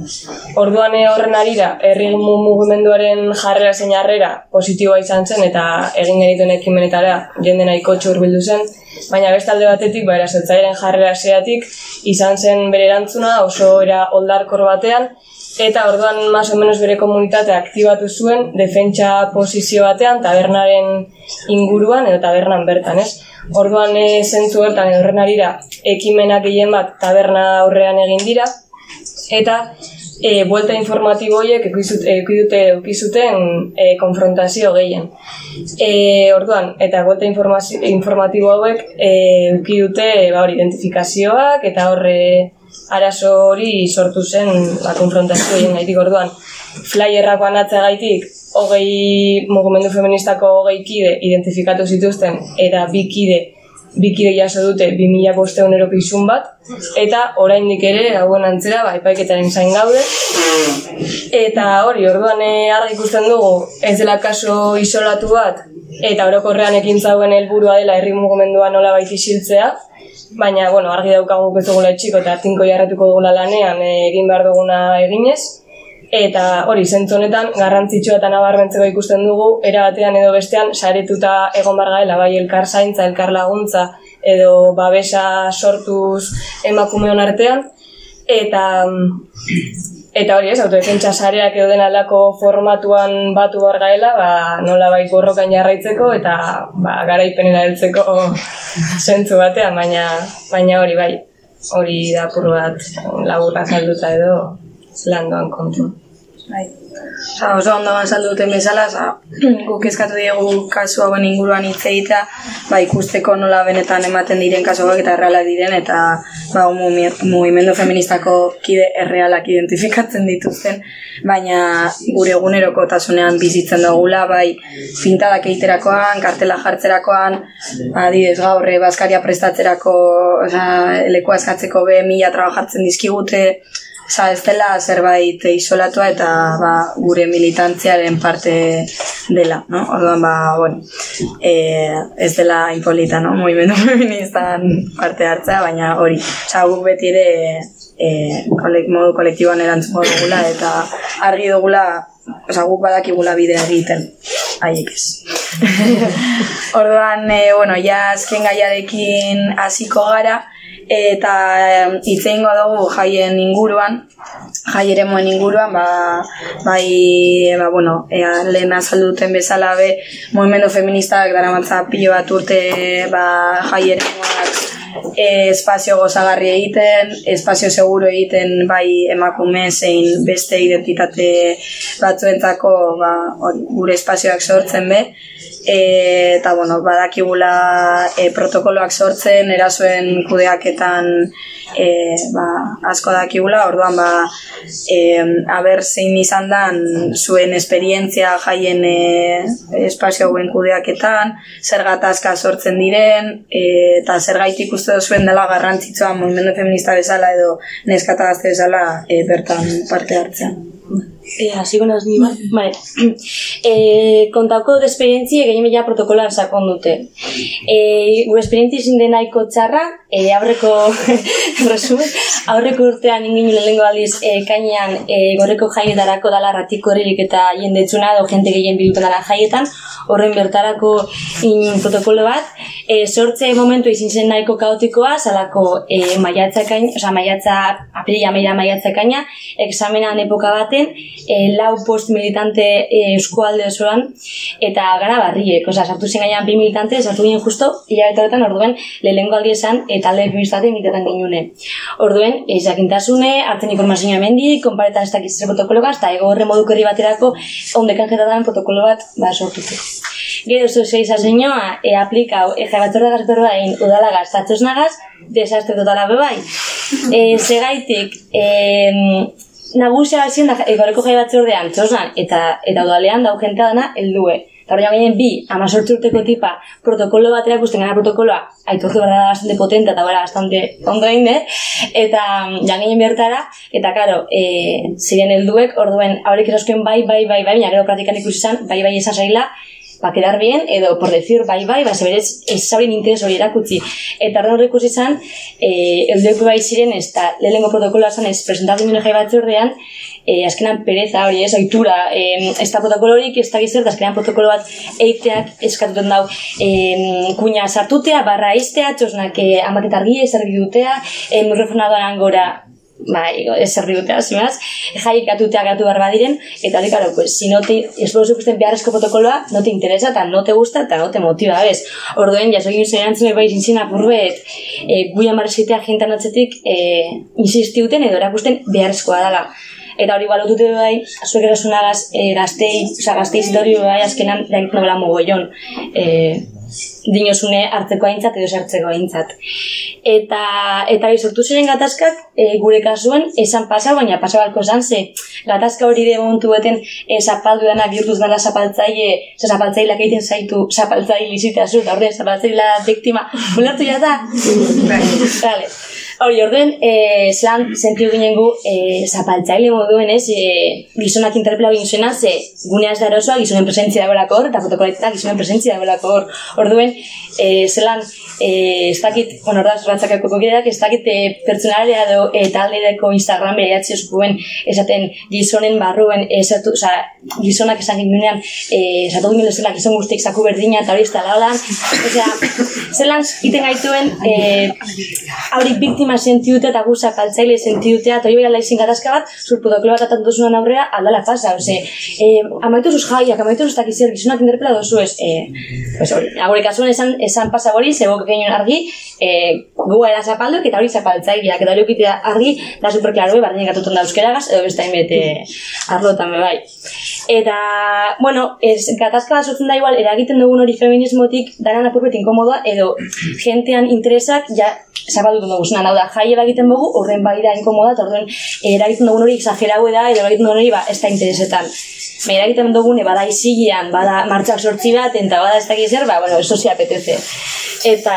Orduan e, horren arira, herri mugimenduaren jarrera zein harrera positiboa izan zen, eta egin genituen ekimenetara jende nahiko bildu zen, baina bestalde batetik, ba, erasotzairen jarrera zeatik, izan zen bere erantzuna oso era oldarkor batean, eta orduan más o menos bere komunitatea aktibatu zuen defentsa posizio batean tabernaren inguruan edo tabernan bertan, ez? Orduan e, zentzu edo horren arira ekimenak gehien bat taberna aurrean egin dira eta e, buelta informatibo horiek ekidute eukizuten e, konfrontazio gehien. E, orduan, eta buelta informatibo hauek e, eukidute ba, identifikazioak eta horre arazo hori sortu zen ba, konfrontazio egin gaitik orduan. Flyerrak banatzea gaitik, hogei mugimendu feministako hogei kide identifikatu zituzten, eta bi kide, bi kide jaso dute 2000 bosteun eroko izun bat, eta oraindik ere, hauen antzera, ba, epaiketaren zain gaude. Eta hori, orduan eh, argi ikusten dugu, ez dela kaso isolatu bat, eta orokorrean ekin zauen helburua dela herri mugimendua nola baiti siltzea, baina, bueno, argi daukagu ez dugula etxiko eta tinko jarratuko dugula lanean e, egin behar duguna eginez. Eta hori, zentzu honetan, garrantzitsua eta nabarmentzeko ikusten dugu, era batean edo bestean, saretuta egon bargaela, bai elkar zaintza, elkar laguntza, edo babesa sortuz emakumeon artean. Eta Eta hori ez, autodefentsa sareak edo den aldako formatuan batu hor gaela, ba, nola bai borrokan jarraitzeko eta ba, garaipenera heltzeko zentzu batean, baina, baina hori bai, hori da bat laburra salduta edo landoan kontu. Bai. Osa, oso ondo azaldu duten bezala, oza, guk eskatu diegu kasu hauen inguruan hitz egitea, ba, ikusteko nola benetan ematen diren kasuak eta erreala diren, eta ba, mugimendu feministako kide errealak identifikatzen dituzten, baina gure eguneroko tasunean bizitzen dugula, bai, pintadak egiterakoan, kartela jartzerakoan, adidez gaur, eh, baskaria prestatzerako, oza, lekoa eskatzeko be, mila trabajatzen dizkigute, Osa, ez dela zerbait isolatua eta ba, gure militantziaren parte dela, no? Orduan, ba, bueno, e, ez dela impolita, no? Movimendu feministan parte hartzea, baina hori, osa, guk beti ere e, kolek, modu kolektiboan erantzuko dugula eta argi dugula, osa, guk badakigula bidea egiten, haiek ez. Orduan, e, bueno, ja azken gaiarekin hasiko gara, eta hitz egingo dugu jaien inguruan, jai ere moen inguruan, ba, bai, ba, bueno, ea, lehen azalduten bezala be, movimendu feministak dara pilo bat urte ba, jai ere e, espazio gozagarri egiten, espazio seguro egiten bai emakume zein beste identitate batzuentzako ba, gure espazioak sortzen be, e, eta bueno, badakigula e, protokoloak sortzen, erasoen kudeaketan e, ba, asko dakigula, orduan ba, e, aber zein izan dan zuen esperientzia jaien e, espazio hauen kudeaketan, zer gatazka sortzen diren, e, eta zer gaitik uste zuen dela garrantzitsua movimendu feminista bezala edo neskata gazte bezala e, bertan parte hartzean. E, hasiko naz ni, bai? Vale. E, kontauko dut esperientzi egin bila protokoloan sakon dute. E, gure esperientzi izin denaiko txarra, e, aurreko, resumen, aurreko urtean ingin lehenko aldiz e, kainean e, gorreko jaietarako dala ratiko horrelik eta jendetsuna edo jente gehien biduten dala jaietan, horren bertarako in protokolo bat, e, sortze momentu izin zen nahiko kaotikoa, salako e, maiatza kain, oza, maiatza, aprila maila maiatza kaina, examenan epoka baten, e, lau post militante e, eskualde osoan, eta gara barriek, oza, sartu zen gainean bi militante, sartu ginen justo, hilabete horretan orduen, lehenko aldi esan, eta alde feministate egitetan ginune. Orduen, ez jakintasune, hartzen informazioa hemendik, konpareta ez dakiz protokoloa, eta ego horre moduko herri baterako, ondekan jetatan protokolo bat, ba, sortuko. Gero zu seiza señoa, e aplikau, e jabatzorda gaztorra egin udala gastatxos nagaz, desastre totala bebai. E, segaitik, e, nagusia hasien da e, goreko jai batzordean txosnan eta eta udalean dau jentea dana heldue. Eta hori ginen bi, amazortzi urteko tipa, protokolo bat erakusten gara protokoloa, aitortu behar da bastante potente eta bara bastante egin eta jan bertara, eta karo, e, ziren helduek, orduen, haurik esaskuen bai, bai, bai, bai, baina gero praktikan ikusi bai, bai, esan zaila, ba, quedar bien, edo, por decir, bai, bai, ba, zeberez, ez zaurin interes hori erakutsi. Eta horren horrek izan, e, elduek bai ziren, ez da, lehenengo protokoloa zan, ez presentatu minu jai batzordean, e, azkenan pereza hori, ez, oitura, e, ez da protokolo horik, ez da gizert, azkenan protokolo bat eiteak eskatuten dau, e, kuña sartutea, barra iztea, txosnak, e, amaketargia, ezarri dutea, e, murrefonadoan gora, bai, ez zerri dute azimaz, jaik gatutea gatu behar badiren, eta hori, karo, pues, si no te, esposo ikusten beharrezko protokoloa, no te interesa, eta no te gusta, eta no te motiva, bez. Orduen, jaso egin zen erantzun bai zintzin apurbet, e, guia marrezitea jentan atzetik, e, insistiuten edo erakusten beharrezkoa dela. Eta hori balotute bai, zuek erasunagaz, e, gaztei, oza, gaztei zitori bai, azkenan, daik nobela mogollon, e, dinosune hartzeko aintzat edo sartzeko aintzat. Eta eta hori sortu ziren gatazkak e, gure kasuen esan pasa, baina pasa balko esan ze gatazka hori de momentu beten e, zapaldu dana bihurtuz dela zapaltzaile, ze zapaltzaileak egiten zaitu zapaltzaile lizita zu, eta horre zapaltzaile biktima, bulertu jata? Vale. Hori, orden, e, zelan sentiu ginen gu e, zapaltzaile moduen ez, e, gizonak interpela egin zuena, ze guneaz da erosoa gizonen presentzia dagoelako hor, eta fotokoletetak gizonen presentzia dagoelako hor. Orduen, e, zelan, e, ez dakit, bueno, ordaz, ratzakako kokideak, ez dakit e, pertsonalea edo e, taldeko Instagram bere jatzi eskuen, esaten gizonen barruen, esatu, oza, gizonak esan ginunean, e, esatu ginen zela gizon guztiek zaku berdina, eta hori ez da osea, zelan, iten gaituen, e, hori biktima biktima sentiute eta guza kaltzaile sentiute eta hori behar izin gatazka bat, zur protokolo bat atantu zunan aurrera, aldala pasa, ose, e, amaitu zuz jaiak, amaitu zuz takizer, gizunak interpela dozu ez, e, pues hori, kasuan esan, esan pasa hori, zego kekeinen argi, e, gua era zapalduk eta hori zapaltzaileak, eta hori argi, da superklaro, barri negatutun da euskeragaz, edo besta inbete arlotan bai. Eta, bueno, ez, gatazka bat sortzen da igual, eragiten dugun hori feminismotik, daran apurbet inkomodoa, edo jentean interesak, ja, zabaldutu dugu zena, da, jai egiten dugu, horren bai da inkomoda, eta horren eragiten dugun hori exagerau da, edo eragiten dugun hori, ba, ez da interesetan. Me eragiten dugun, e, bada izigian, bada martxak sortzi bat, eta bada ez da zer, ba, bueno, eso si apetece. Eta,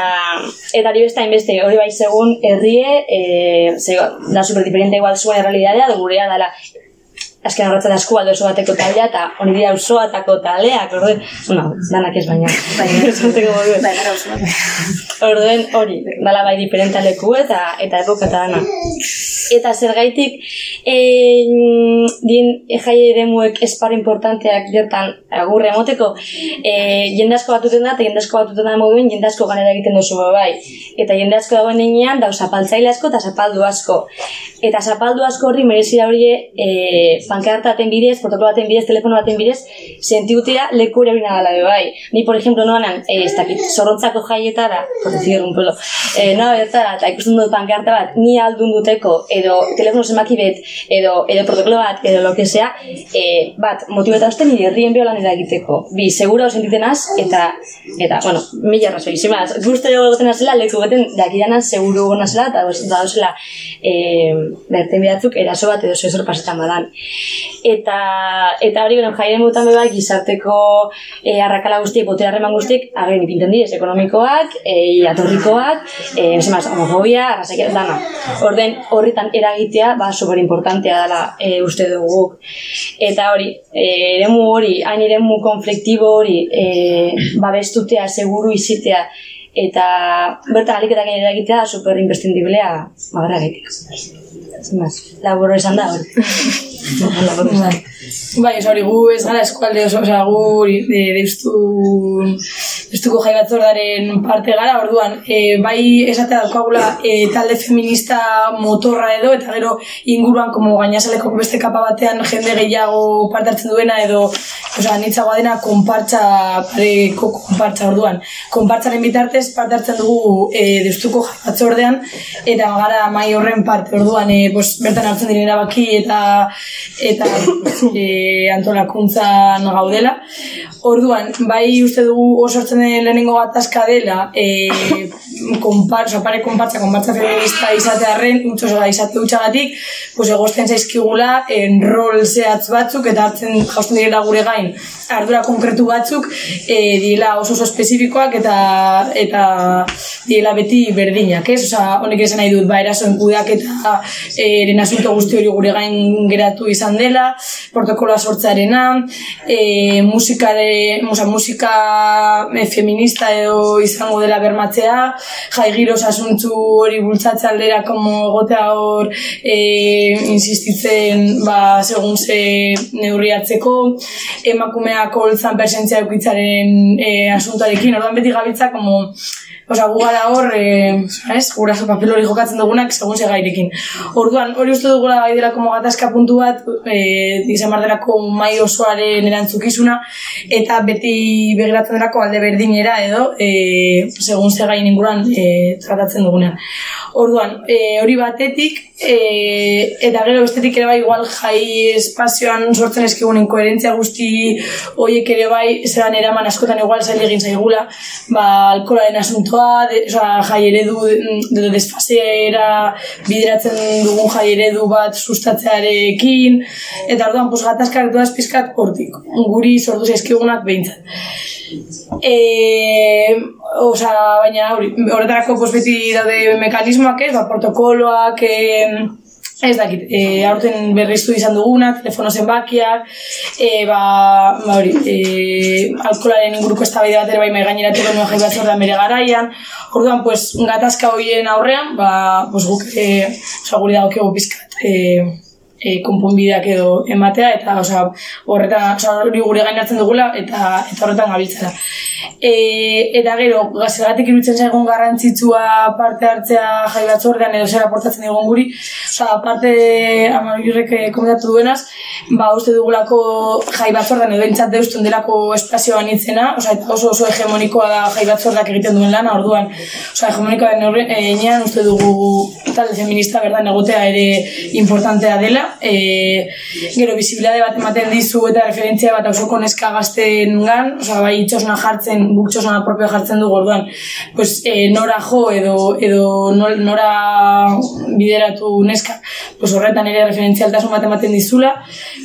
eta hori besta inbeste, hori bai segun herrie, e, ze, da super diferente igual zuen realidadea, da gurea dala, azken horretzen asko aldo bateko taldea, eta honi dira oso batako taldeak, orduen, bueno, danak ez baina, baina, orduen, hori, dala bai diferenta leku eta eta epoka eta dana. Eta zer gaitik, e, din jai ere muek espar importanteak bertan agurre emoteko, e, jende asko batuten da, eta jende asko batuten da moduen, jende asko ganera egiten duzu bai. Eta jende asko dagoen denean, dau zapaltzaile asko eta zapaldu asko. Eta zapaldu asko horri merezi da hori e, pankarta baten bidez, protokolo baten bidez, telefono baten bidez, sentiutea leku bina gala bai. Ni, por ejemplo, noan, eh, ez dakit, zorrontzako jaietara, decir un pueblo, eh, no, bertara, eta ikusten dut pankarta bat, ni aldun duteko, edo telefono zemaki bet, edo, edo protokolo bat, edo lo que sea, eh, bat, motibetan uste nire herrien beho lan egiteko. Bi, segura osentiten az, eta, eta, bueno, mila razoi, izimaz, guzti dugu goten azela, leku goten, dakidanan, seguru gona zela, eta da dozela, eh, berten bidatzuk, eraso bat edo zezor pasetan badan. Eta eta hori bueno, jaien mutan bai gizarteko e, arrakala guztiek, bote harreman guztiek, agen ipinten direz, ekonomikoak, e, atorrikoak, e, esemaz, homofobia, arrasakia, dana. Orden horretan eragitea, ba, super importantea dela e, uste dugu. Eta hori, e, eremu hori, hain eremu konfliktibo hori, e, babestutea, seguru izitea, eta berta aliketak ere egitea super imprescindiblea magara egitea. Zemaz, laburo esan da hori. Bai, ez hori, gu ez gara eskualde oso, oza, gu de, deustu, deustuko jai batzordaren parte gara, orduan, e, bai esatea daukagula e, talde feminista motorra edo, eta gero inguruan, como gainasaleko beste kapa batean jende gehiago parte hartzen duena edo, oza, nitzagoa dena konpartza, pareko konpartza orduan. Konpartzaren bitartez parte hartzen dugu e, deustuko jai batzordean, eta gara mai horren parte orduan, e, bos, bertan hartzen diren erabaki eta eta e, antolakuntzan gaudela. Orduan, bai uste dugu osortzen den lehenengo gatazka dela, e, konpar, oza, pare konpartza, konpartza feminista izatearen, utzo zola izate utxagatik, pues egosten zaizkigula, en rol zehatz batzuk, eta hartzen jausten direla gure gain, ardura konkretu batzuk, e, diela oso oso espezifikoak, eta eta diela beti berdinak, ez? Osa, honek esan nahi dut, ba, erasoen kudeak eta eren asunto guzti hori gure gain geratu izan dela, protokoloa sortzearena, e, musika, musa, musika e, feminista edo izango dela bermatzea, jai giro sasuntzu hori bultzatze aldera como egotea hor e, insistitzen ba, segun ze neurriatzeko, emakumeak holtzan presentzia eukitzaren e, asuntarekin, orduan beti gabiltza como Osa, gu gara hor, e, ez, guraso papel hori jokatzen dugunak, segun ze gairekin. Orduan, hori uste dugula gai dela como gatazka puntu bat, e, izan bardelako mai osoaren erantzukizuna, eta beti begiratzen delako alde berdinera edo, e, segun ze gain inguruan e, tratatzen dugunean. Orduan, e, hori batetik, e, eta gero bestetik ere bai igual jai espazioan sortzen eskigun inkoherentzia guzti horiek ere bai zeran eraman askotan igual zail egin zaigula ba alkolaren asuntoa de, oza, jai eredu de, desfaseera bideratzen dugun jai eredu bat sustatzearekin eta orduan pues, gatazkak duaz pizkat hortik. Guri sortu zaizkigunak behintzat e, oza, baina hori, horretarako pues, beti daude mekanismoak ez, ba, protokoloak, e, ez dakit, e, aurten berriztu izan dugunak, telefono zenbakiak, e, ba, ba hori, e, alkolaren inguruko ez bat ere bai mai gaineratu genuen jai batzordean bere garaian, orduan, pues, gatazka horien aurrean, ba, pues, guk, e, oza, guri dago pizkat, e, e, konponbideak edo ematea eta osea horretan osea hori gure gainatzen dugula eta eta horretan gabiltzera. E, eta gero gazegatik irutzen zaigun garrantzitsua parte hartzea jai batzordean edo zer aportatzen digun guri, osea parte amabirrek eh, komentatu duenaz, ba uste dugulako jai batzordean edo entzat deustun delako espazioan itzena, osea oso oso hegemonikoa da jai batzordak egiten duen lana, orduan, osea hegemonikoa den heinean uste dugu talde feminista berdan egotea ere importantea dela, e, gero bizibilade bat ematen dizu eta referentzia bat ausoko neska gazten gan, oza, bai itxosna jartzen, guk txosna propio jartzen du gorduan, pues, e, nora jo edo, edo nora bideratu neska, pues, horretan ere referentzialtasun bat ematen dizula,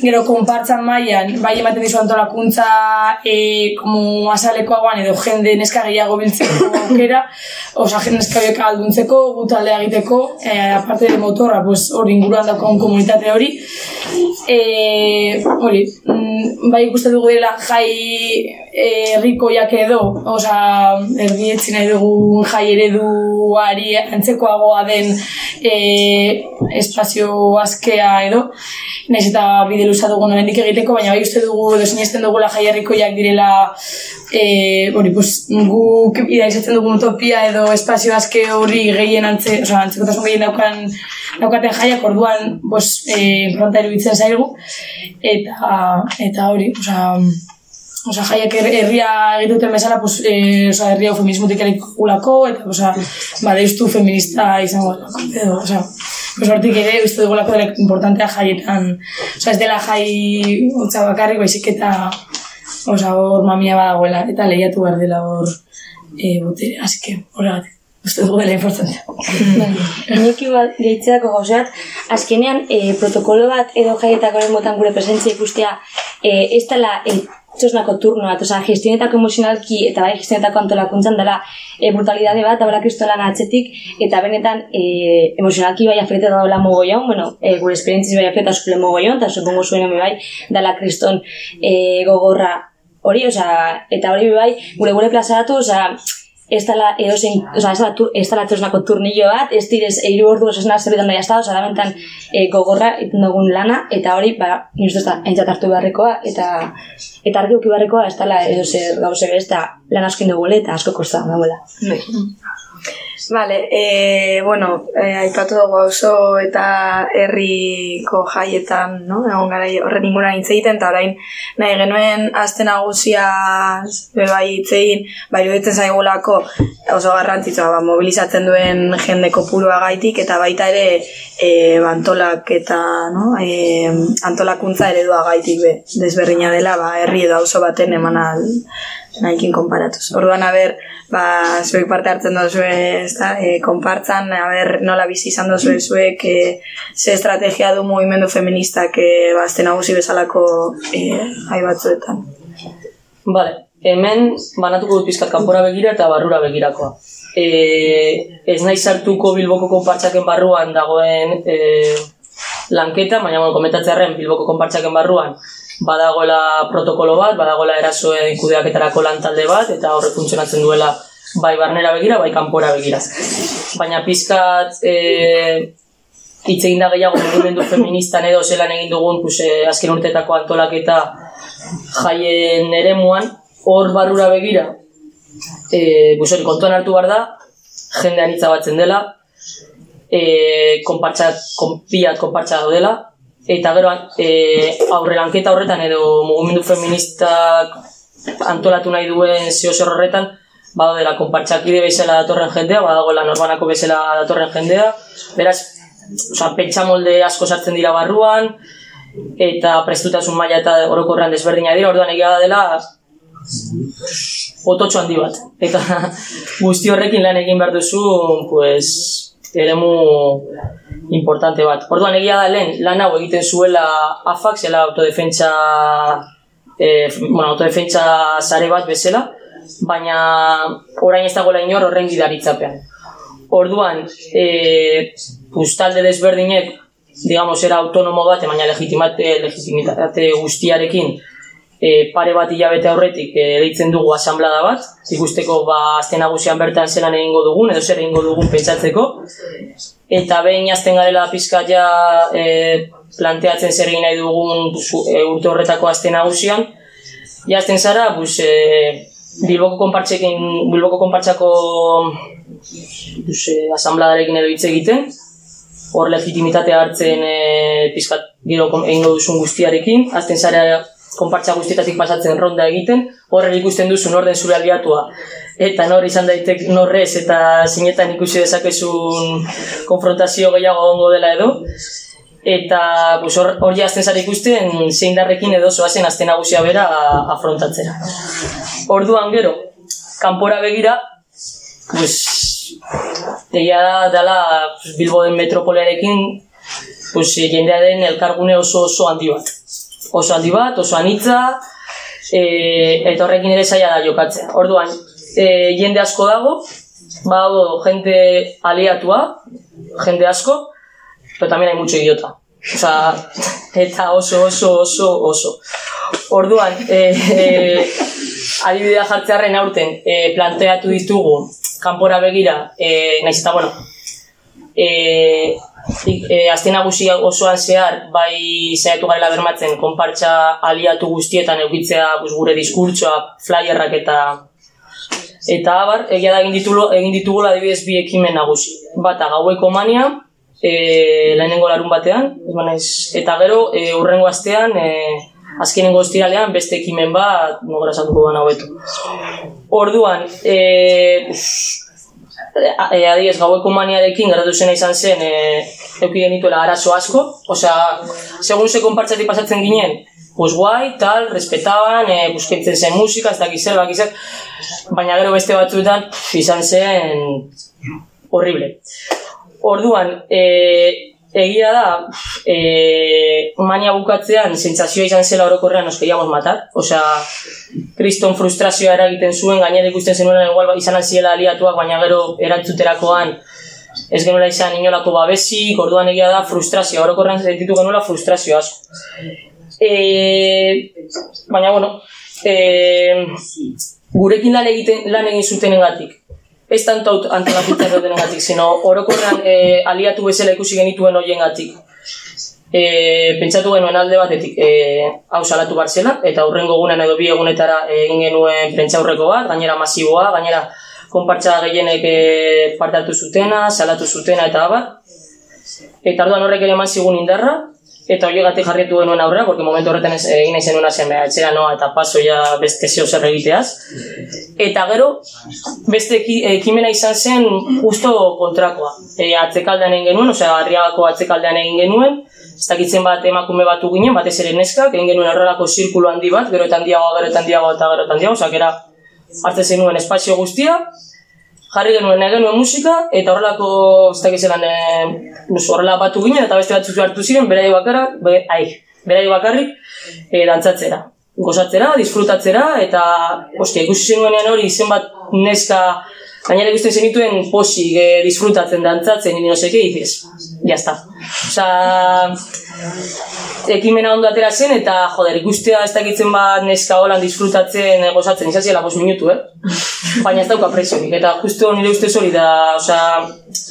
gero konpartzan mailan bai ematen dizu antolakuntza e, como azalekoagoan edo jende neska gehiago biltzeko aukera, oza, jende neska alduntzeko, gutaldea egiteko, e, aparte de motorra, pues, hori inguruan daukon komunitate hori. E, hori, mm, bai ikuste dugu dela jai herrikoiak edo, osea, erdietzi nahi dugu jai ereduari antzekoagoa den e, espazio askea edo, nahiz eta bide luza dugu norendik egiteko, baina bai uste dugu edo sinisten dugula jai herrikoiak direla e, hori, pues, guk idaizatzen dugu utopia edo espazio aske hori gehien antze, osea, antzekotasun gehien daukan daukaten jaiak orduan pues, e, pronta eruditzen zaigu. Eta eta hori osea Osa, jaiak herria egituten bezala, pues, e, osa, herria feminismotik erikulako, eta, osa, ba, deiztu feminista izango lako, edo, osa, pues, hortik ere, uste dugulako dela importantea jaietan, osa, ez dela jai otza bakarrik, baizik eta, osa, hor mamia badagoela, eta lehiatu behar dela hor, e, botere, que, horregatik. uste dugu dela importantea. Nik bat gehitzeako gauzeat, azkenean e, protokolo bat edo jaietako motan gure presentzia ikustea e, ez dela e, txosnako turno bat, oza, gestionetako emozionalki eta bai gestionetako antolakuntzan dela e, brutalidade bat, dabela kristolan atzetik, eta benetan e, emozionalki bai afekte da dola mogoion, bueno, e, gure esperientziz bai afekta eskule mogoion, eta supongo zuen eme bai, dala kriston e, gogorra hori, oza, eta hori bai, gure gure plazaratu, oza, ez dala edozein, oza, ez dala, tur, ez dala txosnako turnillo bat, ez direz eiru ordu esna zerbitan daia estado, oza, da bentan e, gogorra iten dugun lana, eta hori, ba, nire da, entzat hartu beharrekoa, eta eta argi uki beharrekoa, ez dala edozer gauze ez da lan askin dugule, eta asko kosta dagoela. Vale, e, bueno, e, aipatu dugu oso eta herriko jaietan, no? Egon gara horren inguna hitz egiten, eta orain nahi genuen azten nagusia bai hitz bai iruditzen zaigulako oso garrantzitsua, ba, mobilizatzen duen jende kopurua gaitik, eta baita ere e, antolak eta no? e, antolakuntza eredua gaitik be, desberdina dela, ba, herri edo auzo baten eman al, nahikin konparatuz. Orduan, haber, ba, zuek parte hartzen dozu, ez da, e, konpartzan, haber, nola bizi izan dozu zuek, e, ze estrategia du movimendu feministak, e, ba, azte nagusi bezalako e, hai batzuetan. Vale, hemen banatuko dut pizkat kanpora begira eta barrura begirakoa. E, ez nahi sartuko Bilboko konpartzaken barruan dagoen e, lanketa, baina bueno, komentatzearen Bilboko konpartzaken barruan badagoela protokolo bat, badagoela erasoen kudeaketarako lantalde bat, eta horrek funtzionatzen duela bai barnera begira, bai kanpora begira. Baina pizkat e, hitz egin da gehiago mugimendu feministan edo zelan egin dugun pues, e, azken urtetako antolaketa jaien eremuan, hor barrura begira, e, pues, kontuan hartu behar da, jende anitza batzen dela, e, konpartza, konpiat konpartza dela, eta gero e, aurre lanketa horretan edo mugimendu feministak antolatu nahi duen zeo zer horretan bado dela konpartxakide bezala datorren jendea, badago la norbanako bezala datorren jendea, beraz, oza, pentsa molde asko sartzen dira barruan, eta prestutasun maila eta orokorrean desberdina dira, orduan egia dela ototxo handi bat. Eta guzti horrekin lan egin behar duzu, pues, eremu importante bat. Orduan egia da lehen lan hau egiten zuela AFAK, zela autodefentsa e, bueno, autodefentsa sare bat bezala, baina orain ez dagoela inor horren gidaritzapean. Orduan, e, ustalde desberdinek, digamos, era autonomo bat, baina legitimate, legitimitate guztiarekin, e, pare bat hilabete aurretik e, deitzen dugu asamblada bat, ikusteko ba azte nagusian bertan zelan egingo dugun, edo zer egingo dugun pentsatzeko, eta behin azten garela pizka ja e, planteatzen zer egin nahi dugun e, urte horretako azte nagusian, ja azten zara, bus, e, Bilboko konpartxekin, Bilboko konpartxako e, asambladarekin edo hitz egiten, hor legitimitatea hartzen e, pizkat gero egingo duzun guztiarekin, azten zara konpartza guztietatik pasatzen ronda egiten, horre ikusten duzu norden zure aliatua, eta nor izan daitek norrez eta zinetan ikusi dezakezun konfrontazio gehiago gongo dela edo, eta pues, hor, hor jazten zara ikusten zein darrekin edo zoazen azten nagusia bera afrontatzera. Orduan gero, kanpora begira, pues, egia da, dala pues, Bilbo den metropolearekin pues, jendea den elkargune oso oso handi bat oso handi bat, oso anitza, e, eta horrekin ere zaila da jokatzea. Orduan, e, jende asko dago, badago jende aliatua, jende asko, pero también hay mucho idiota. O sea, eta oso, oso, oso, oso. Orduan, e, e, adibidea jartzearen aurten, e, planteatu ditugu, kanpora begira, e, naiz eta, bueno, e, e, azte nagusi osoan zehar, bai zehatu garela bermatzen, konpartsa aliatu guztietan eukitzea gure diskurtsoa, flyerrak eta eta abar, egia da egin ditugu, egin ditugu adibidez bi ekimen nagusi. Bata, gaueko mania, e, lehenengo larun batean, eta gero, e, urrengo astean, e, azkenengo ostiralean beste ekimen bat, nogara saltuko gana hobetu. Orduan, e, e, adiez gaueko maniarekin geratu zena izan zen e, euki genituela arazo asko, osea, segun ze konpartzatik pasatzen ginen, pues guai, tal, respetaban, e, buskentzen zen musika, ez dakiz zer, bakiz zer, baina gero beste batzuetan izan zen horrible. Orduan, e, egia da, e, mania bukatzean, sentsazioa izan zela orokorrean nos queríamos matar. Osea, kriston frustrazioa eragiten zuen, gainera ikusten zenuen igual izan alziela aliatuak, baina gero erantzuterakoan ez genuela izan inolako babesik, orduan egia da frustrazioa, orokorrean sentitu genuela frustrazio asko. E, baina, bueno, e, gurekin lan, egiten, lan egin zutenengatik, ez tanto antolakuntza erotenengatik, sino orokorrean e, aliatu bezala ikusi genituen hoiengatik. E, pentsatu genuen alde batetik e, hau salatu bar zela, eta hurrengo egunean edo bi egunetara egin genuen prentsaurreko bat, gainera masiboa, gainera konpartsa gehienek e, parte hartu zutena, salatu zutena eta abar. Eta orduan horrek ere eman zigun indarra, eta horiegatik jarrietu genuen aurrera, porque momentu horretan ez, egin nahi zenuna zen beha, etxera noa eta paso ja beste zeo zer egiteaz. Eta gero, beste eki, ekimena izan zen justo kontrakoa. E, atzekaldean egin genuen, osea, arriagako atzekaldean egin genuen, ez dakitzen bat emakume batu ginen, batez ere neskak, egin genuen horrelako zirkulu handi bat, gero eta handiago, gero eta handiago eta gero eta handiago, osea, era hartzen zenuen espazio guztia, jarri genuen nahi genuen musika, eta horrelako, ez dakiz zelan, e, horrela batu ginen, eta beste batzuk hartu ziren, berai bakarra, be, ai, berai bakarrik, e, dantzatzera. Gozatzera, disfrutatzera, eta, ostia, ikusi zenuenean hori zenbat neska, gainera ikusten zenituen posik, e, disfrutatzen, dantzatzen, nire no seke, dices, está. Osa, ekimena ondo atera zen, eta, joder, ikustea ez dakitzen bat neska holan disfrutatzen, e, gozatzen, izan ziela, bos minutu, eh? Baina ez dauka presionik, eta justu nire ustez hori da, osea,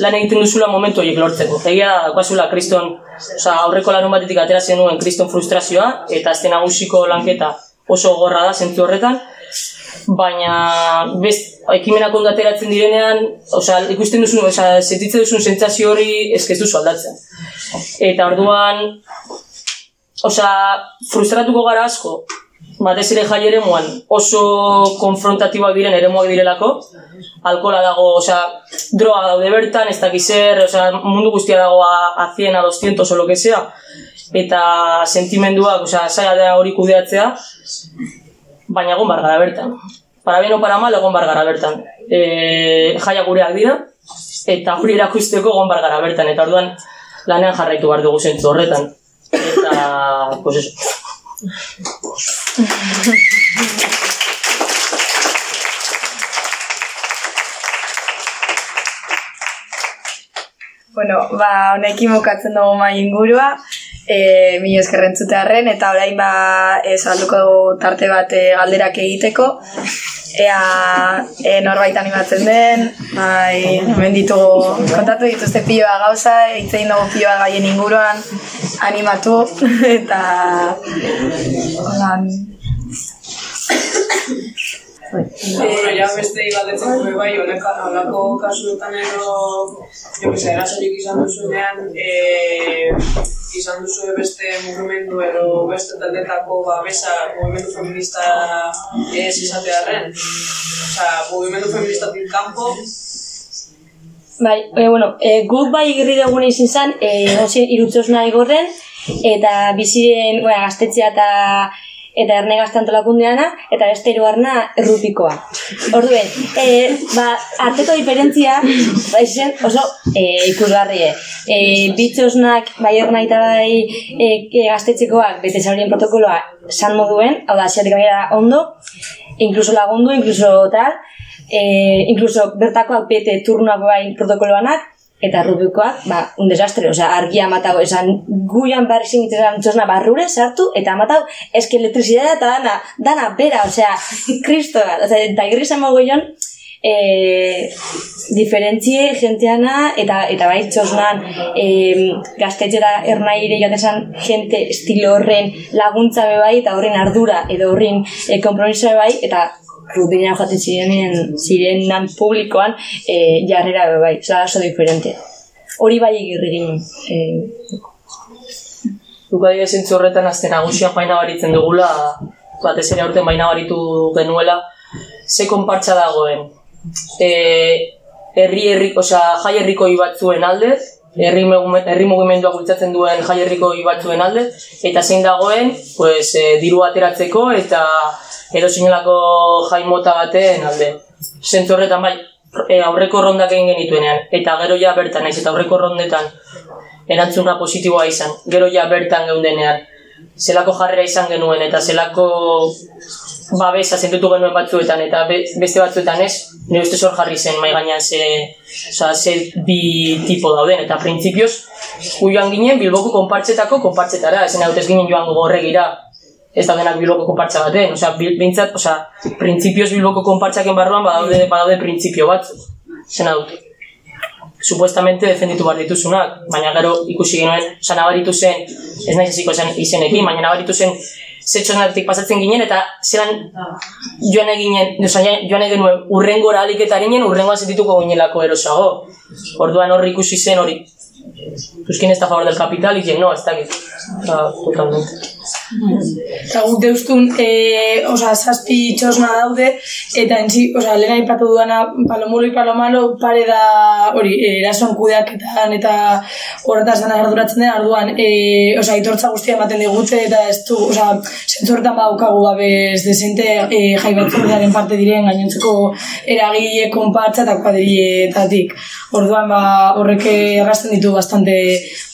lan egiten duzula momentu horiek lortzeko. Egia da, daukazula kriston, osea, aurreko larun batetik atera zenuen kriston frustrazioa, eta azte nagusiko lanketa oso gorra da zentzu horretan, baina best, ekimenak ondo ateratzen direnean, osea, ikusten duzun, osea, sentitzen duzun sentsazio hori ez duzu aldatzen. Eta orduan, osea, frustratuko gara asko, batez ere jai eremuan oso konfrontatiboak diren eremuak direlako, alkola dago, osea, droga daude bertan, ez dakiz zer, osea, mundu guztia dago a, a 100, a 200 o lo que sea, eta sentimenduak, osea, zaila da hori kudeatzea, baina egon bar gara bertan. Para bien o para mal egon bar gara bertan. E, jaia gureak dira, eta hori erakusteko egon bar gara bertan, eta orduan lanean jarraitu behar dugu zentzu horretan. Eta, pues eso. Bueno, ba, honekin bukatzen dugu mai ingurua, e, mi eskerrentzutearen, eta orain ba, e, dugu tarte bat e, galderak egiteko, ea e, norbait animatzen den, bai, hemen ditugu, kontatu dituzte pioa gauza, itzein dugu pioa gaien inguruan, animatu, eta holan, Bueno, ja beste galdetzen gure bai, honeka, holako kasuetan edo, jo, que erasorik izan duzunean, e, izan duzu beste mugimendu edo beste taldetako babesa mugimendu feminista ez izatearen. Osea, mugimendu feministatik kanpo, Bai, e, bueno, e, guk bai igirri dugune izin zen, e, osi irutzosna igorren, eta biziren, bueno, gaztetzea eta eta erne gaztantolakundeana, eta beste hirugarna errupikoa. Orduen, e, ba, arteko diferentzia, ba, izen oso e, ikusgarrie. E, bitxosnak, bai erna eta bai e, e, gaztetxekoak, bete zaurien protokoloa san moduen, hau da, asiatik gainera ondo, inkluso lagundu, inkluso tal, e, inkluso bertakoak bete turnoak bai protokoloanak, eta rubikoak, ba, un desastre, osea, argia matago, esan, guian barri zinitzen txosna barrure sartu, eta matau, eski elektrizidea eta dana, dana bera, osea, kristo osea, eta igri izan mogoion, e, diferentzie jenteana, eta eta bai txosnan, e, gaztetxera ernaire joatesan jente estilo horren laguntza be bai, eta horren ardura, edo horren e, kompromiso be bai, eta rutinean joaten zirenen, zirenan publikoan e, jarrera be bai, oza, oso diferente. Hori bai egirri ginen. E, Duk adibidez zentzu horretan azte nagusia baina baritzen dugula, batez ere aurten baina baritu genuela, ze konpartsa dagoen. E, herri herri, osea, jai herrikoi batzuen alde, herri, herri mugimendua bultzatzen duen jaierriko batzuen alde, eta zein dagoen, pues, e, diru ateratzeko eta edo zinelako jai mota baten alde. Zentzu horretan bai, e, aurreko rondak egin genituenean, eta gero ja bertan, naiz eta aurreko rondetan erantzuna positiboa izan, gero ja bertan geundenean, zelako jarrera izan genuen eta zelako babesa sentutu genuen batzuetan eta be- beste batzuetan ez, nire ustez hor jarri zen mai gainean ze, oza, ze bi tipo dauden eta printzipioz. Joan ginen Bilboko konpartzetako konpartzetara, ezen hautez ginen joan gorregira ez da denak Bilboko konpartza baten, osea, bintzat, osea, printzipioz Bilboko konpartzaken barruan badaude, badaude printzipio batzuk, zen dut. Supuestamente defenditu behar dituzunak, baina gero ikusi genuen, osea, nabaritu zen, ez naiz eziko zen izenekin, baina nabaritu zen zetxonatik pasatzen ginen eta zelan joan eginen, osea, joan egin urrengora aliketarinen, urrengoan sentituko ginelako erosago. Orduan horri ikusi zen hori. Pues quién está a favor del capital y no. O sea, totalmente. Eta guk deustun, e, oza, zazpi txosna daude, eta entzi, oza, lehen aipatu duana, palomolo y palomalo, pare da, hori, e, erasoan kudeaketan eta horretaz dena arduratzen den, arduan, e, oza, itortza guztia ematen digute, eta ez du, oza, zentzu horretan badaukagu gabez desente e, jai batzordearen parte diren gainontzeko eragile konpartza eta kuadrietatik. Orduan, ba, horrek errasten ditu bastante,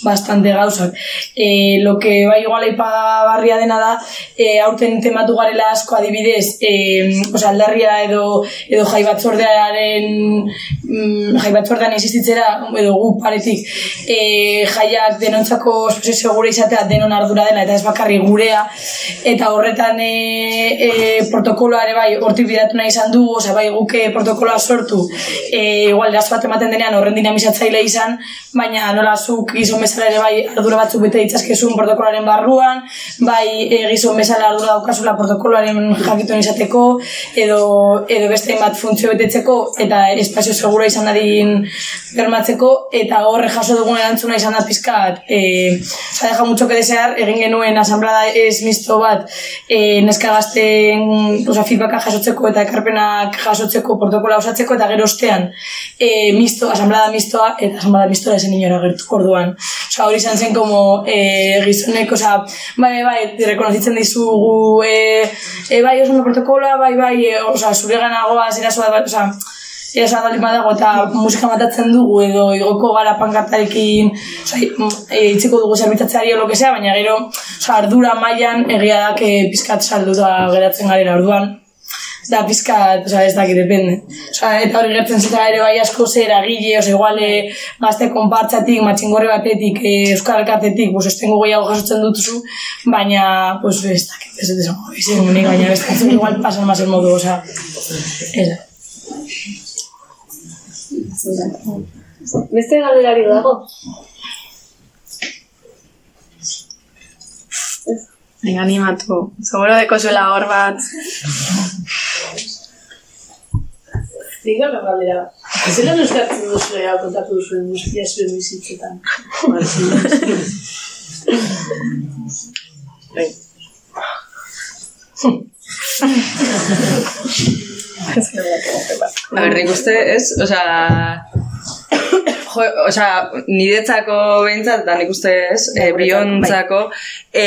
bastante gauzak. E, lo que bai igual aipagarria dena da, e, aurten tematu garela asko adibidez, e, osea, aldarria edo, edo jai batzordearen, mm, jai batzordean existitzera, edo gu paretik, e, jaiak denontzako espazio segura izatea denon ardura dela, eta ez bakarri gurea, eta horretan e, e, protokoloa ere bai, hortik bidatu nahi izan du, osea, bai guke protokoloa sortu, e, igual, bat ematen denean horren dinamizatzaile izan, baina nola zuk gizon bezala ere bai ardura batzuk bete ditzazkezun protokoloaren barruan, bai e, gizon bezala ardura daukazula protokoloaren jakitun izateko, edo, edo beste bat funtzio betetzeko, eta espazio segura izan dadin bermatzeko, eta horre jaso dugun erantzuna izan da pizkat, e, sa deja mucho que desear, egin genuen asamblada ez misto bat, e, neska gazten, oza, feedbacka jasotzeko eta ekarpenak jasotzeko protokoloa osatzeko, eta gero ostean, e, misto, asamblada mistoa, eta asamblada mistoa esen inora gertuko orduan. Osa, hori izan zen como e, gizonek, osa, bai, bai, rekonozitzen dizugu, e, e, bai, oso ondo protokoloa, bai, bai, e, osa, zure ganagoa, zerazoa, bai, osa, erasoa baldin badago eta musika matatzen dugu edo igoko gara pankartarekin e, itziko dugu zerbitzatzari o lo que sea, baina gero oza, ardura mailan egia da pizkat salduta geratzen garela orduan da pizkat, oza, ez dakit, depende. Oza, eta hori gertzen zeta ere bai asko zer agile, oza, igual e, gazte konpartzatik, matxingorre batetik, e, euskal elkartetik, pues, estengo gehiago jasotzen dutuzu, baina, pues, ez dakit, ez dut esango, izan, nik baina, ez dakit, igual pasan más el modu, oza, ez Beste galderari dago? Venga, animatu. Seguro deko zuela hor bat. Diga galdera. Zelan euskartzen duzu ea kontatu duzuen guztia zuen bizitzetan? A ber, nik uste, ez? Osea, jo, osea, niretzako behintzat, eta nik uste, ez? E, biontzako, e,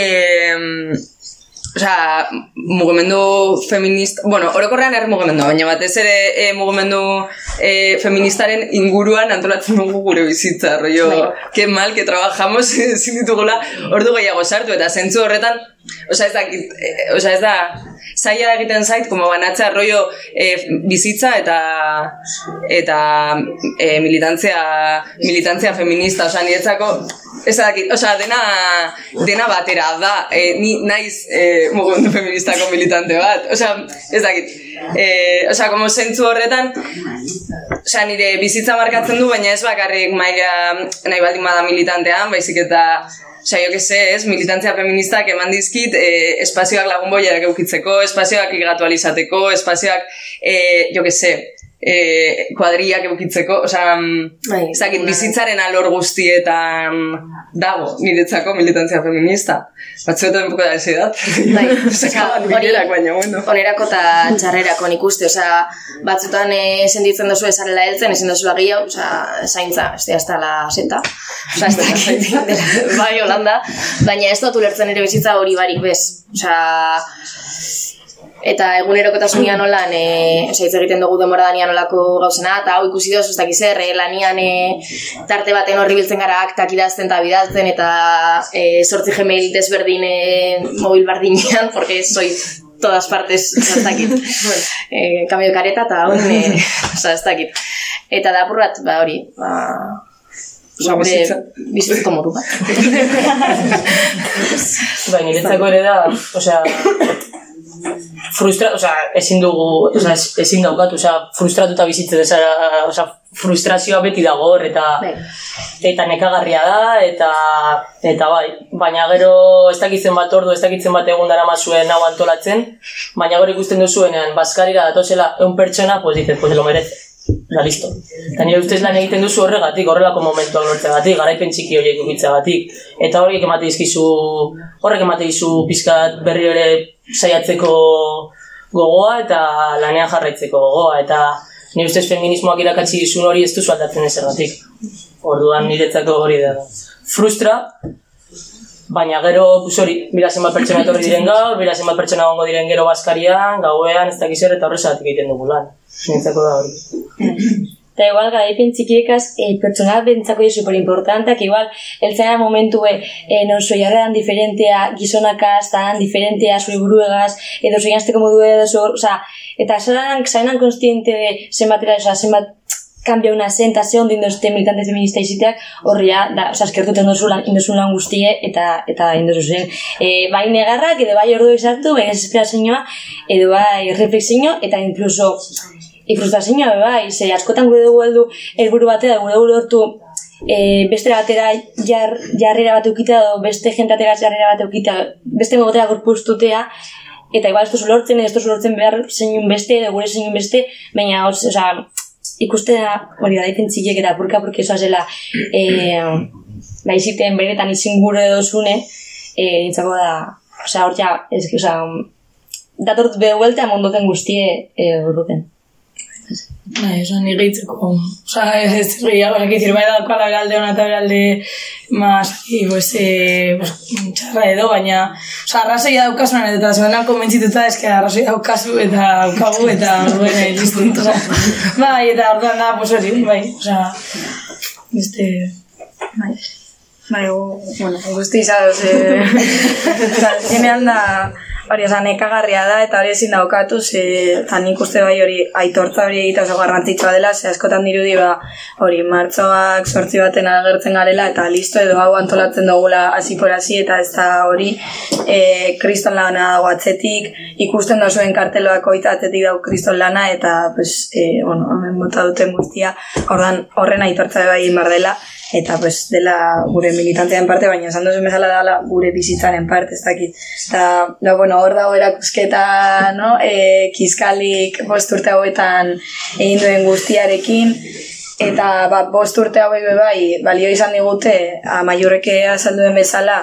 Osea, mugimendu feminista, bueno, orokorrean er mugimendu, baina batez ere e, mugimendu e, feministaren inguruan antolatzen dugu gure bizitza, rollo, que mal que trabajamos ezin ditugula ordu gehiago sartu, eta zentzu horretan, osea ez da, e, osea ez da, zaila egiten zait, como banatzea rollo e, bizitza eta eta e, militantzia militantzia feminista, osea niretzako ez dakit, osea dena dena batera da, e, ni naiz e, mugimendu feministako militante bat, osea ez dakit, e, osea como zentzu horretan Osea, nire bizitza markatzen du, baina ez bakarrik maila nahi baldin bada militantean, baizik eta Osea, jo que sé, ez, militantzia feministak eman dizkit eh, espazioak lagun boiarak eukitzeko, espazioak igatu alizateko, espazioak, eh, jo que sé, e, kuadriak eukitzeko, Bai, ez dakit, bai. bizitzaren alor guztietan dago, niretzako militantzia feminista. Batzuetan poko da. Bai, Saka bat hori- bilerak, baina, bueno. Onerako eta txarrerako nik uste, osea, batzutan eh, sentitzen duzu esarela heltzen, ezin duzu gehiago, osea, zaintza, ez da, ez da la seta, osea, ez da, dela- bai, Holanda, baina ez dut ulertzen ere bizitza hori barik bez, osea, eta egunerokotasunean nolan, e, hitz egiten dugu demora danian nolako gauzena, eta hau ikusi dozu, ez dakiz zer, eh, lanian e, tarte baten horri biltzen gara aktak idazten eta bidaltzen, eta e, sortzi gmail desberdin e, mobil bardinean, porque soy todas partes, ez dakit. eh, cambio de careta eta hon, eh, osea, ez dakit. Eta da apur bat, ba hori, ba, Osa, gure bizitzeko modu bat. Bai, niretzako ere da, osea, frustra, osea, ezin dugu, osea, ez- ezin daukatu, osea, frustratuta bizitzen ezara, osea, frustrazioa beti dago hor, eta Bai. eta nekagarria da, eta eta bai, baina gero ez dakitzen bat ordu, ez dakitzen bat egun dara hau antolatzen, baina gero ikusten duzuenean, bazkarira datozela eun pertsona, pues dices, pues lo merece. Da, listo. Eta nire ustez lan egiten duzu horregatik, horrelako momentuak lortzegatik, garaipen txiki horiek ukitzegatik. Eta horiek emate dizkizu, horrek emate dizu pizkat berri ere saiatzeko gogoa eta lanean jarraitzeko gogoa. Eta nire ustez feminismoak irakatsi dizun hori ez duzu aldatzen ezergatik. Orduan niretzako hori da. Frustra, baina gero, pues hori, mira zenbat pertsona etorri diren gaur, mira zenbat pertsona gongo diren gero baskarian, gauean, ez dakiz eta horrezatik egiten dugu lan. Niretzako da hori. Eta igual garaipen txikiekaz e, pertsona bentsako je super importanteak, igual eltzena momentu e, e, non zoi jarrean diferentea gizonakaz, tan diferentea zure buruegaz, edo zoi janzteko modu edo zo, oza, eta zaran, zarenan konstiente de zenbatera, oza, zenbat kambia una zen, eta ze ondin dozte militante feminista iziteak, horria, da, oza, eskertuten dozu lan, indozun lan guztie, eta, eta indozu zen. E, bai negarrak, edo bai ordu izartu, bai desesperazioa, edo bai reflexio, eta incluso frustrazioa be bai, ze askotan gure dugu heldu helburu batera, gure dugu lortu e, beste batera jar, jarrera bat eukita edo beste jentatera jarrera bat eukita, beste mogotera gorpuztutea, eta igual ez duzu lortzen, ez duzu lortzen behar zeinun beste, edo gure zeinun beste, baina, os, oza, ikustea, hori da, daitzen txikiek eta purka purka esoa zela, e, ba, iziten beretan izin gure dozune, e, nintzako da, osea, hor ja, ez, osea, datort behueltea mondoten guztie e, urruten. Bai, oza, ni gehitzeko. Oza, ez ez gehiago, oza, kizir, bai daukala beralde hona eta beralde mas, y, pues, eh, pues, txarra edo, baina, oza, arrazoia daukasunan, eta zebenan konbentzituta eske arrazoia daukazu, eta daukagu, eta, bueno, listo, oza, bai, eta orduan da, pues hori, bai, oza, beste, Bai. Bai, bueno, guzti izadoz, eh, oza, azkenean da, hori esan nekagarria da, eta hori ezin daukatu, ze, eta nik uste bai hori aitortza hori egitea oso garrantzitsua dela, ze askotan dirudi ba, hori martxoak sortzi baten agertzen garela, eta listo edo hau antolatzen dugula hasi por hasi, eta ez da hori, e, kriston lana dago atzetik, ikusten dozuen karteloak oita atzetik dago kriston lana, eta, pues, e, bueno, hemen bota duten guztia, ordan horren aitortza bai egin behar dela, eta pues dela gure militantean parte, baina esan duzu bezala dela gure bizitzaren parte, ez dakit. Eta, da, bueno, hor dago erakusketa, no, e, kiskalik bost urte hauetan egin duen guztiarekin, eta ba, bost urte hauek be bai, balio izan digute, amaiurreke azalduen bezala,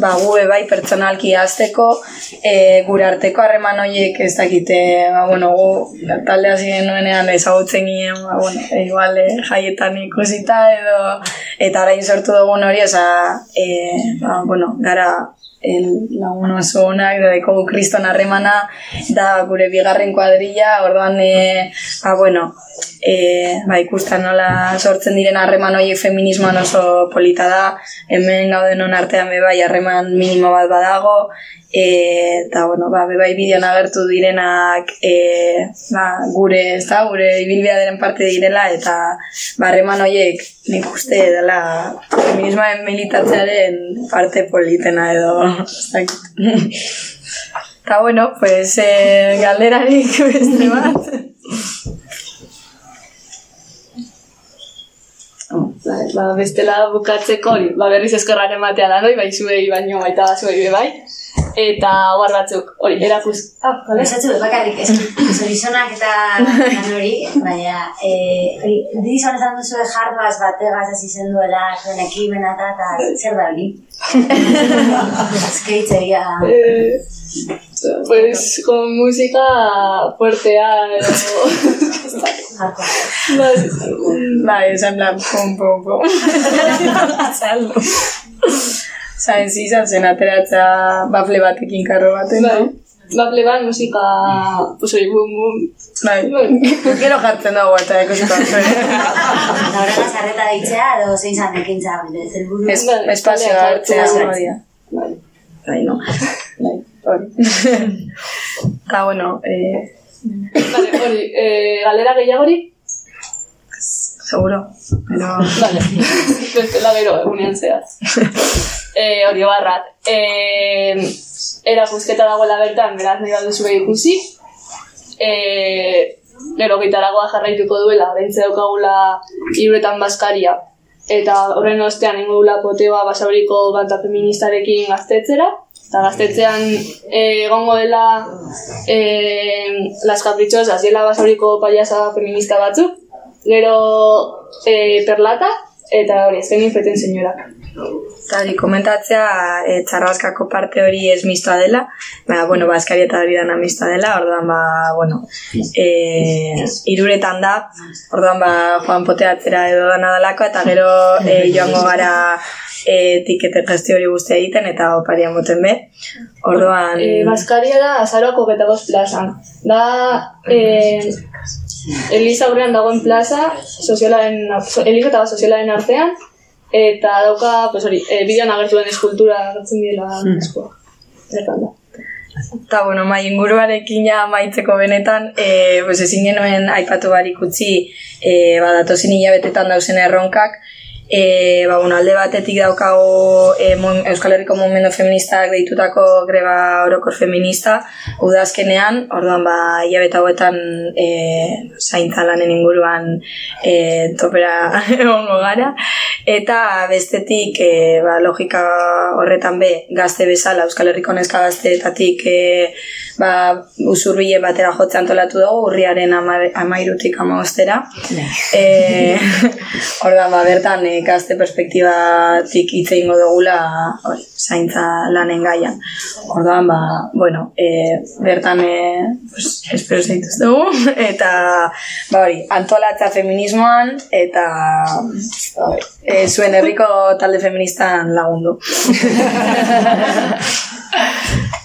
ba, gu bai pertsonalki azteko, e, gure arteko harreman horiek ez dakite, ba, bueno, gu talde hasi genuenean ezagutzen ginen, ba, bueno, e, igual, e, jaietan ikusita edo, eta orain sortu dugun hori, oza, e, ba, bueno, gara el lagun oso onak, da dekogu kriston harremana, da gure bigarren kuadrilla, orduan, e, ba, bueno, e, ba, ikusten nola sortzen diren harreman horiek feminismoan oso polita da, hemen gauden artean be bai harreman minimo bat badago, e, eta bueno, ba, be bai bideon agertu direnak e, ba, gure, ez da, gure ibilbidearen parte direla, eta ba, harreman horiek nik uste dela feminismoaren militatzearen parte politena edo. Eta bueno, pues eh, galderarik beste bat. Ba, bestela bukatzeko hori, ba, berriz eskorran ematea da noi, bai zuei baino baita zuei be bai. eta guar batzuk, hori, erakuz. Ah, vale. Esatzu, bakarrik, ez, zorizonak eta hori, baina, eh, hori, diz honetan duzu jardoaz bategaz hasi zen duela, zuen ekimena eta, zer da hori? Eskeitzeria. Eh, pues con música fuertea, edo... Bai. Bai, esan plan, pum, pum, pum. Saldo. Zain zizan zen ateratza bafle batekin karro baten, Bai. no? Bafle bat musika, pues hori, bum, bum. Bai. Gero jartzen dago eta ekosiko. Eta horrela zarreta ditzea, edo zein zan ekintza, zelburu. Es, espazioa hartzea hori. Bai, no. Bai, hori. Eta, bueno, eh, Vale, hori, eh, galera gehiagori? seguro. Pero... Vale, bestela gero egunean zehar. Eh, hori barrat. Eh, erakusketa dagoela bertan, beraz nahi baduzu ikusi. Eh, gero gitaragoa jarraituko duela, bentze daukagula iruretan baskaria. Eta horren ostean ingo dula poteoa basauriko banta feministarekin gaztetzera. Eta gaztetzean eh, egongo dela eh, las caprichosas, dela basauriko payasa feminista batzuk. Gero eh, perlata, eta hori, azkenin feten senyorak. Hori, komentatzea, e, txarraskako parte hori ez mistoa dela, ba, bueno, baskari eta hori dana mistoa dela, orduan, ba, bueno, e, iruretan da, orduan, ba, joan poteatzera edo dana dalako, eta gero e, joango gara e, tikete gestio hori guztia egiten, eta oparian moten be. Orduan, E, Baskaria da azaroako getagoz plazan. Da, e, Eliza aurrean dagoen plaza, sozialaren, so, Eliza eta sozialaren artean, eta dauka, pues hori, e, bidean agertu den eskultura agertzen diela eskua. Bertan da. Eta, bueno, mai inguruarekin ja maitzeko benetan, e, pues ezin genuen aipatu barik utzi, e, ba, datozin hilabetetan dauzen erronkak, e, ba, bueno, alde batetik daukago e, mon, Euskal Herriko Momentu Feministak deitutako greba orokor feminista, udazkenean, orduan, ba, hilabete hauetan e, zaintza lanen inguruan e, topera egongo gara, eta bestetik, e, ba, logika horretan be, gazte bezala, Euskal Herriko neska gazteetatik e, ba, usurbile batera jotzen antolatu dugu, urriaren ama, amairutik amagostera. E, orduan, ba, bertan, e, gazte perspektibatik hitz egingo dugula hori, zaintza lanen gaian. Orduan, ba, bueno, e, bertan e, pues, espero zaituz dugu, eta ba, hori, antolatza feminismoan, eta hori, e, zuen herriko talde feministan lagundu.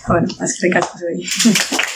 bueno, azkerrik asko zuei.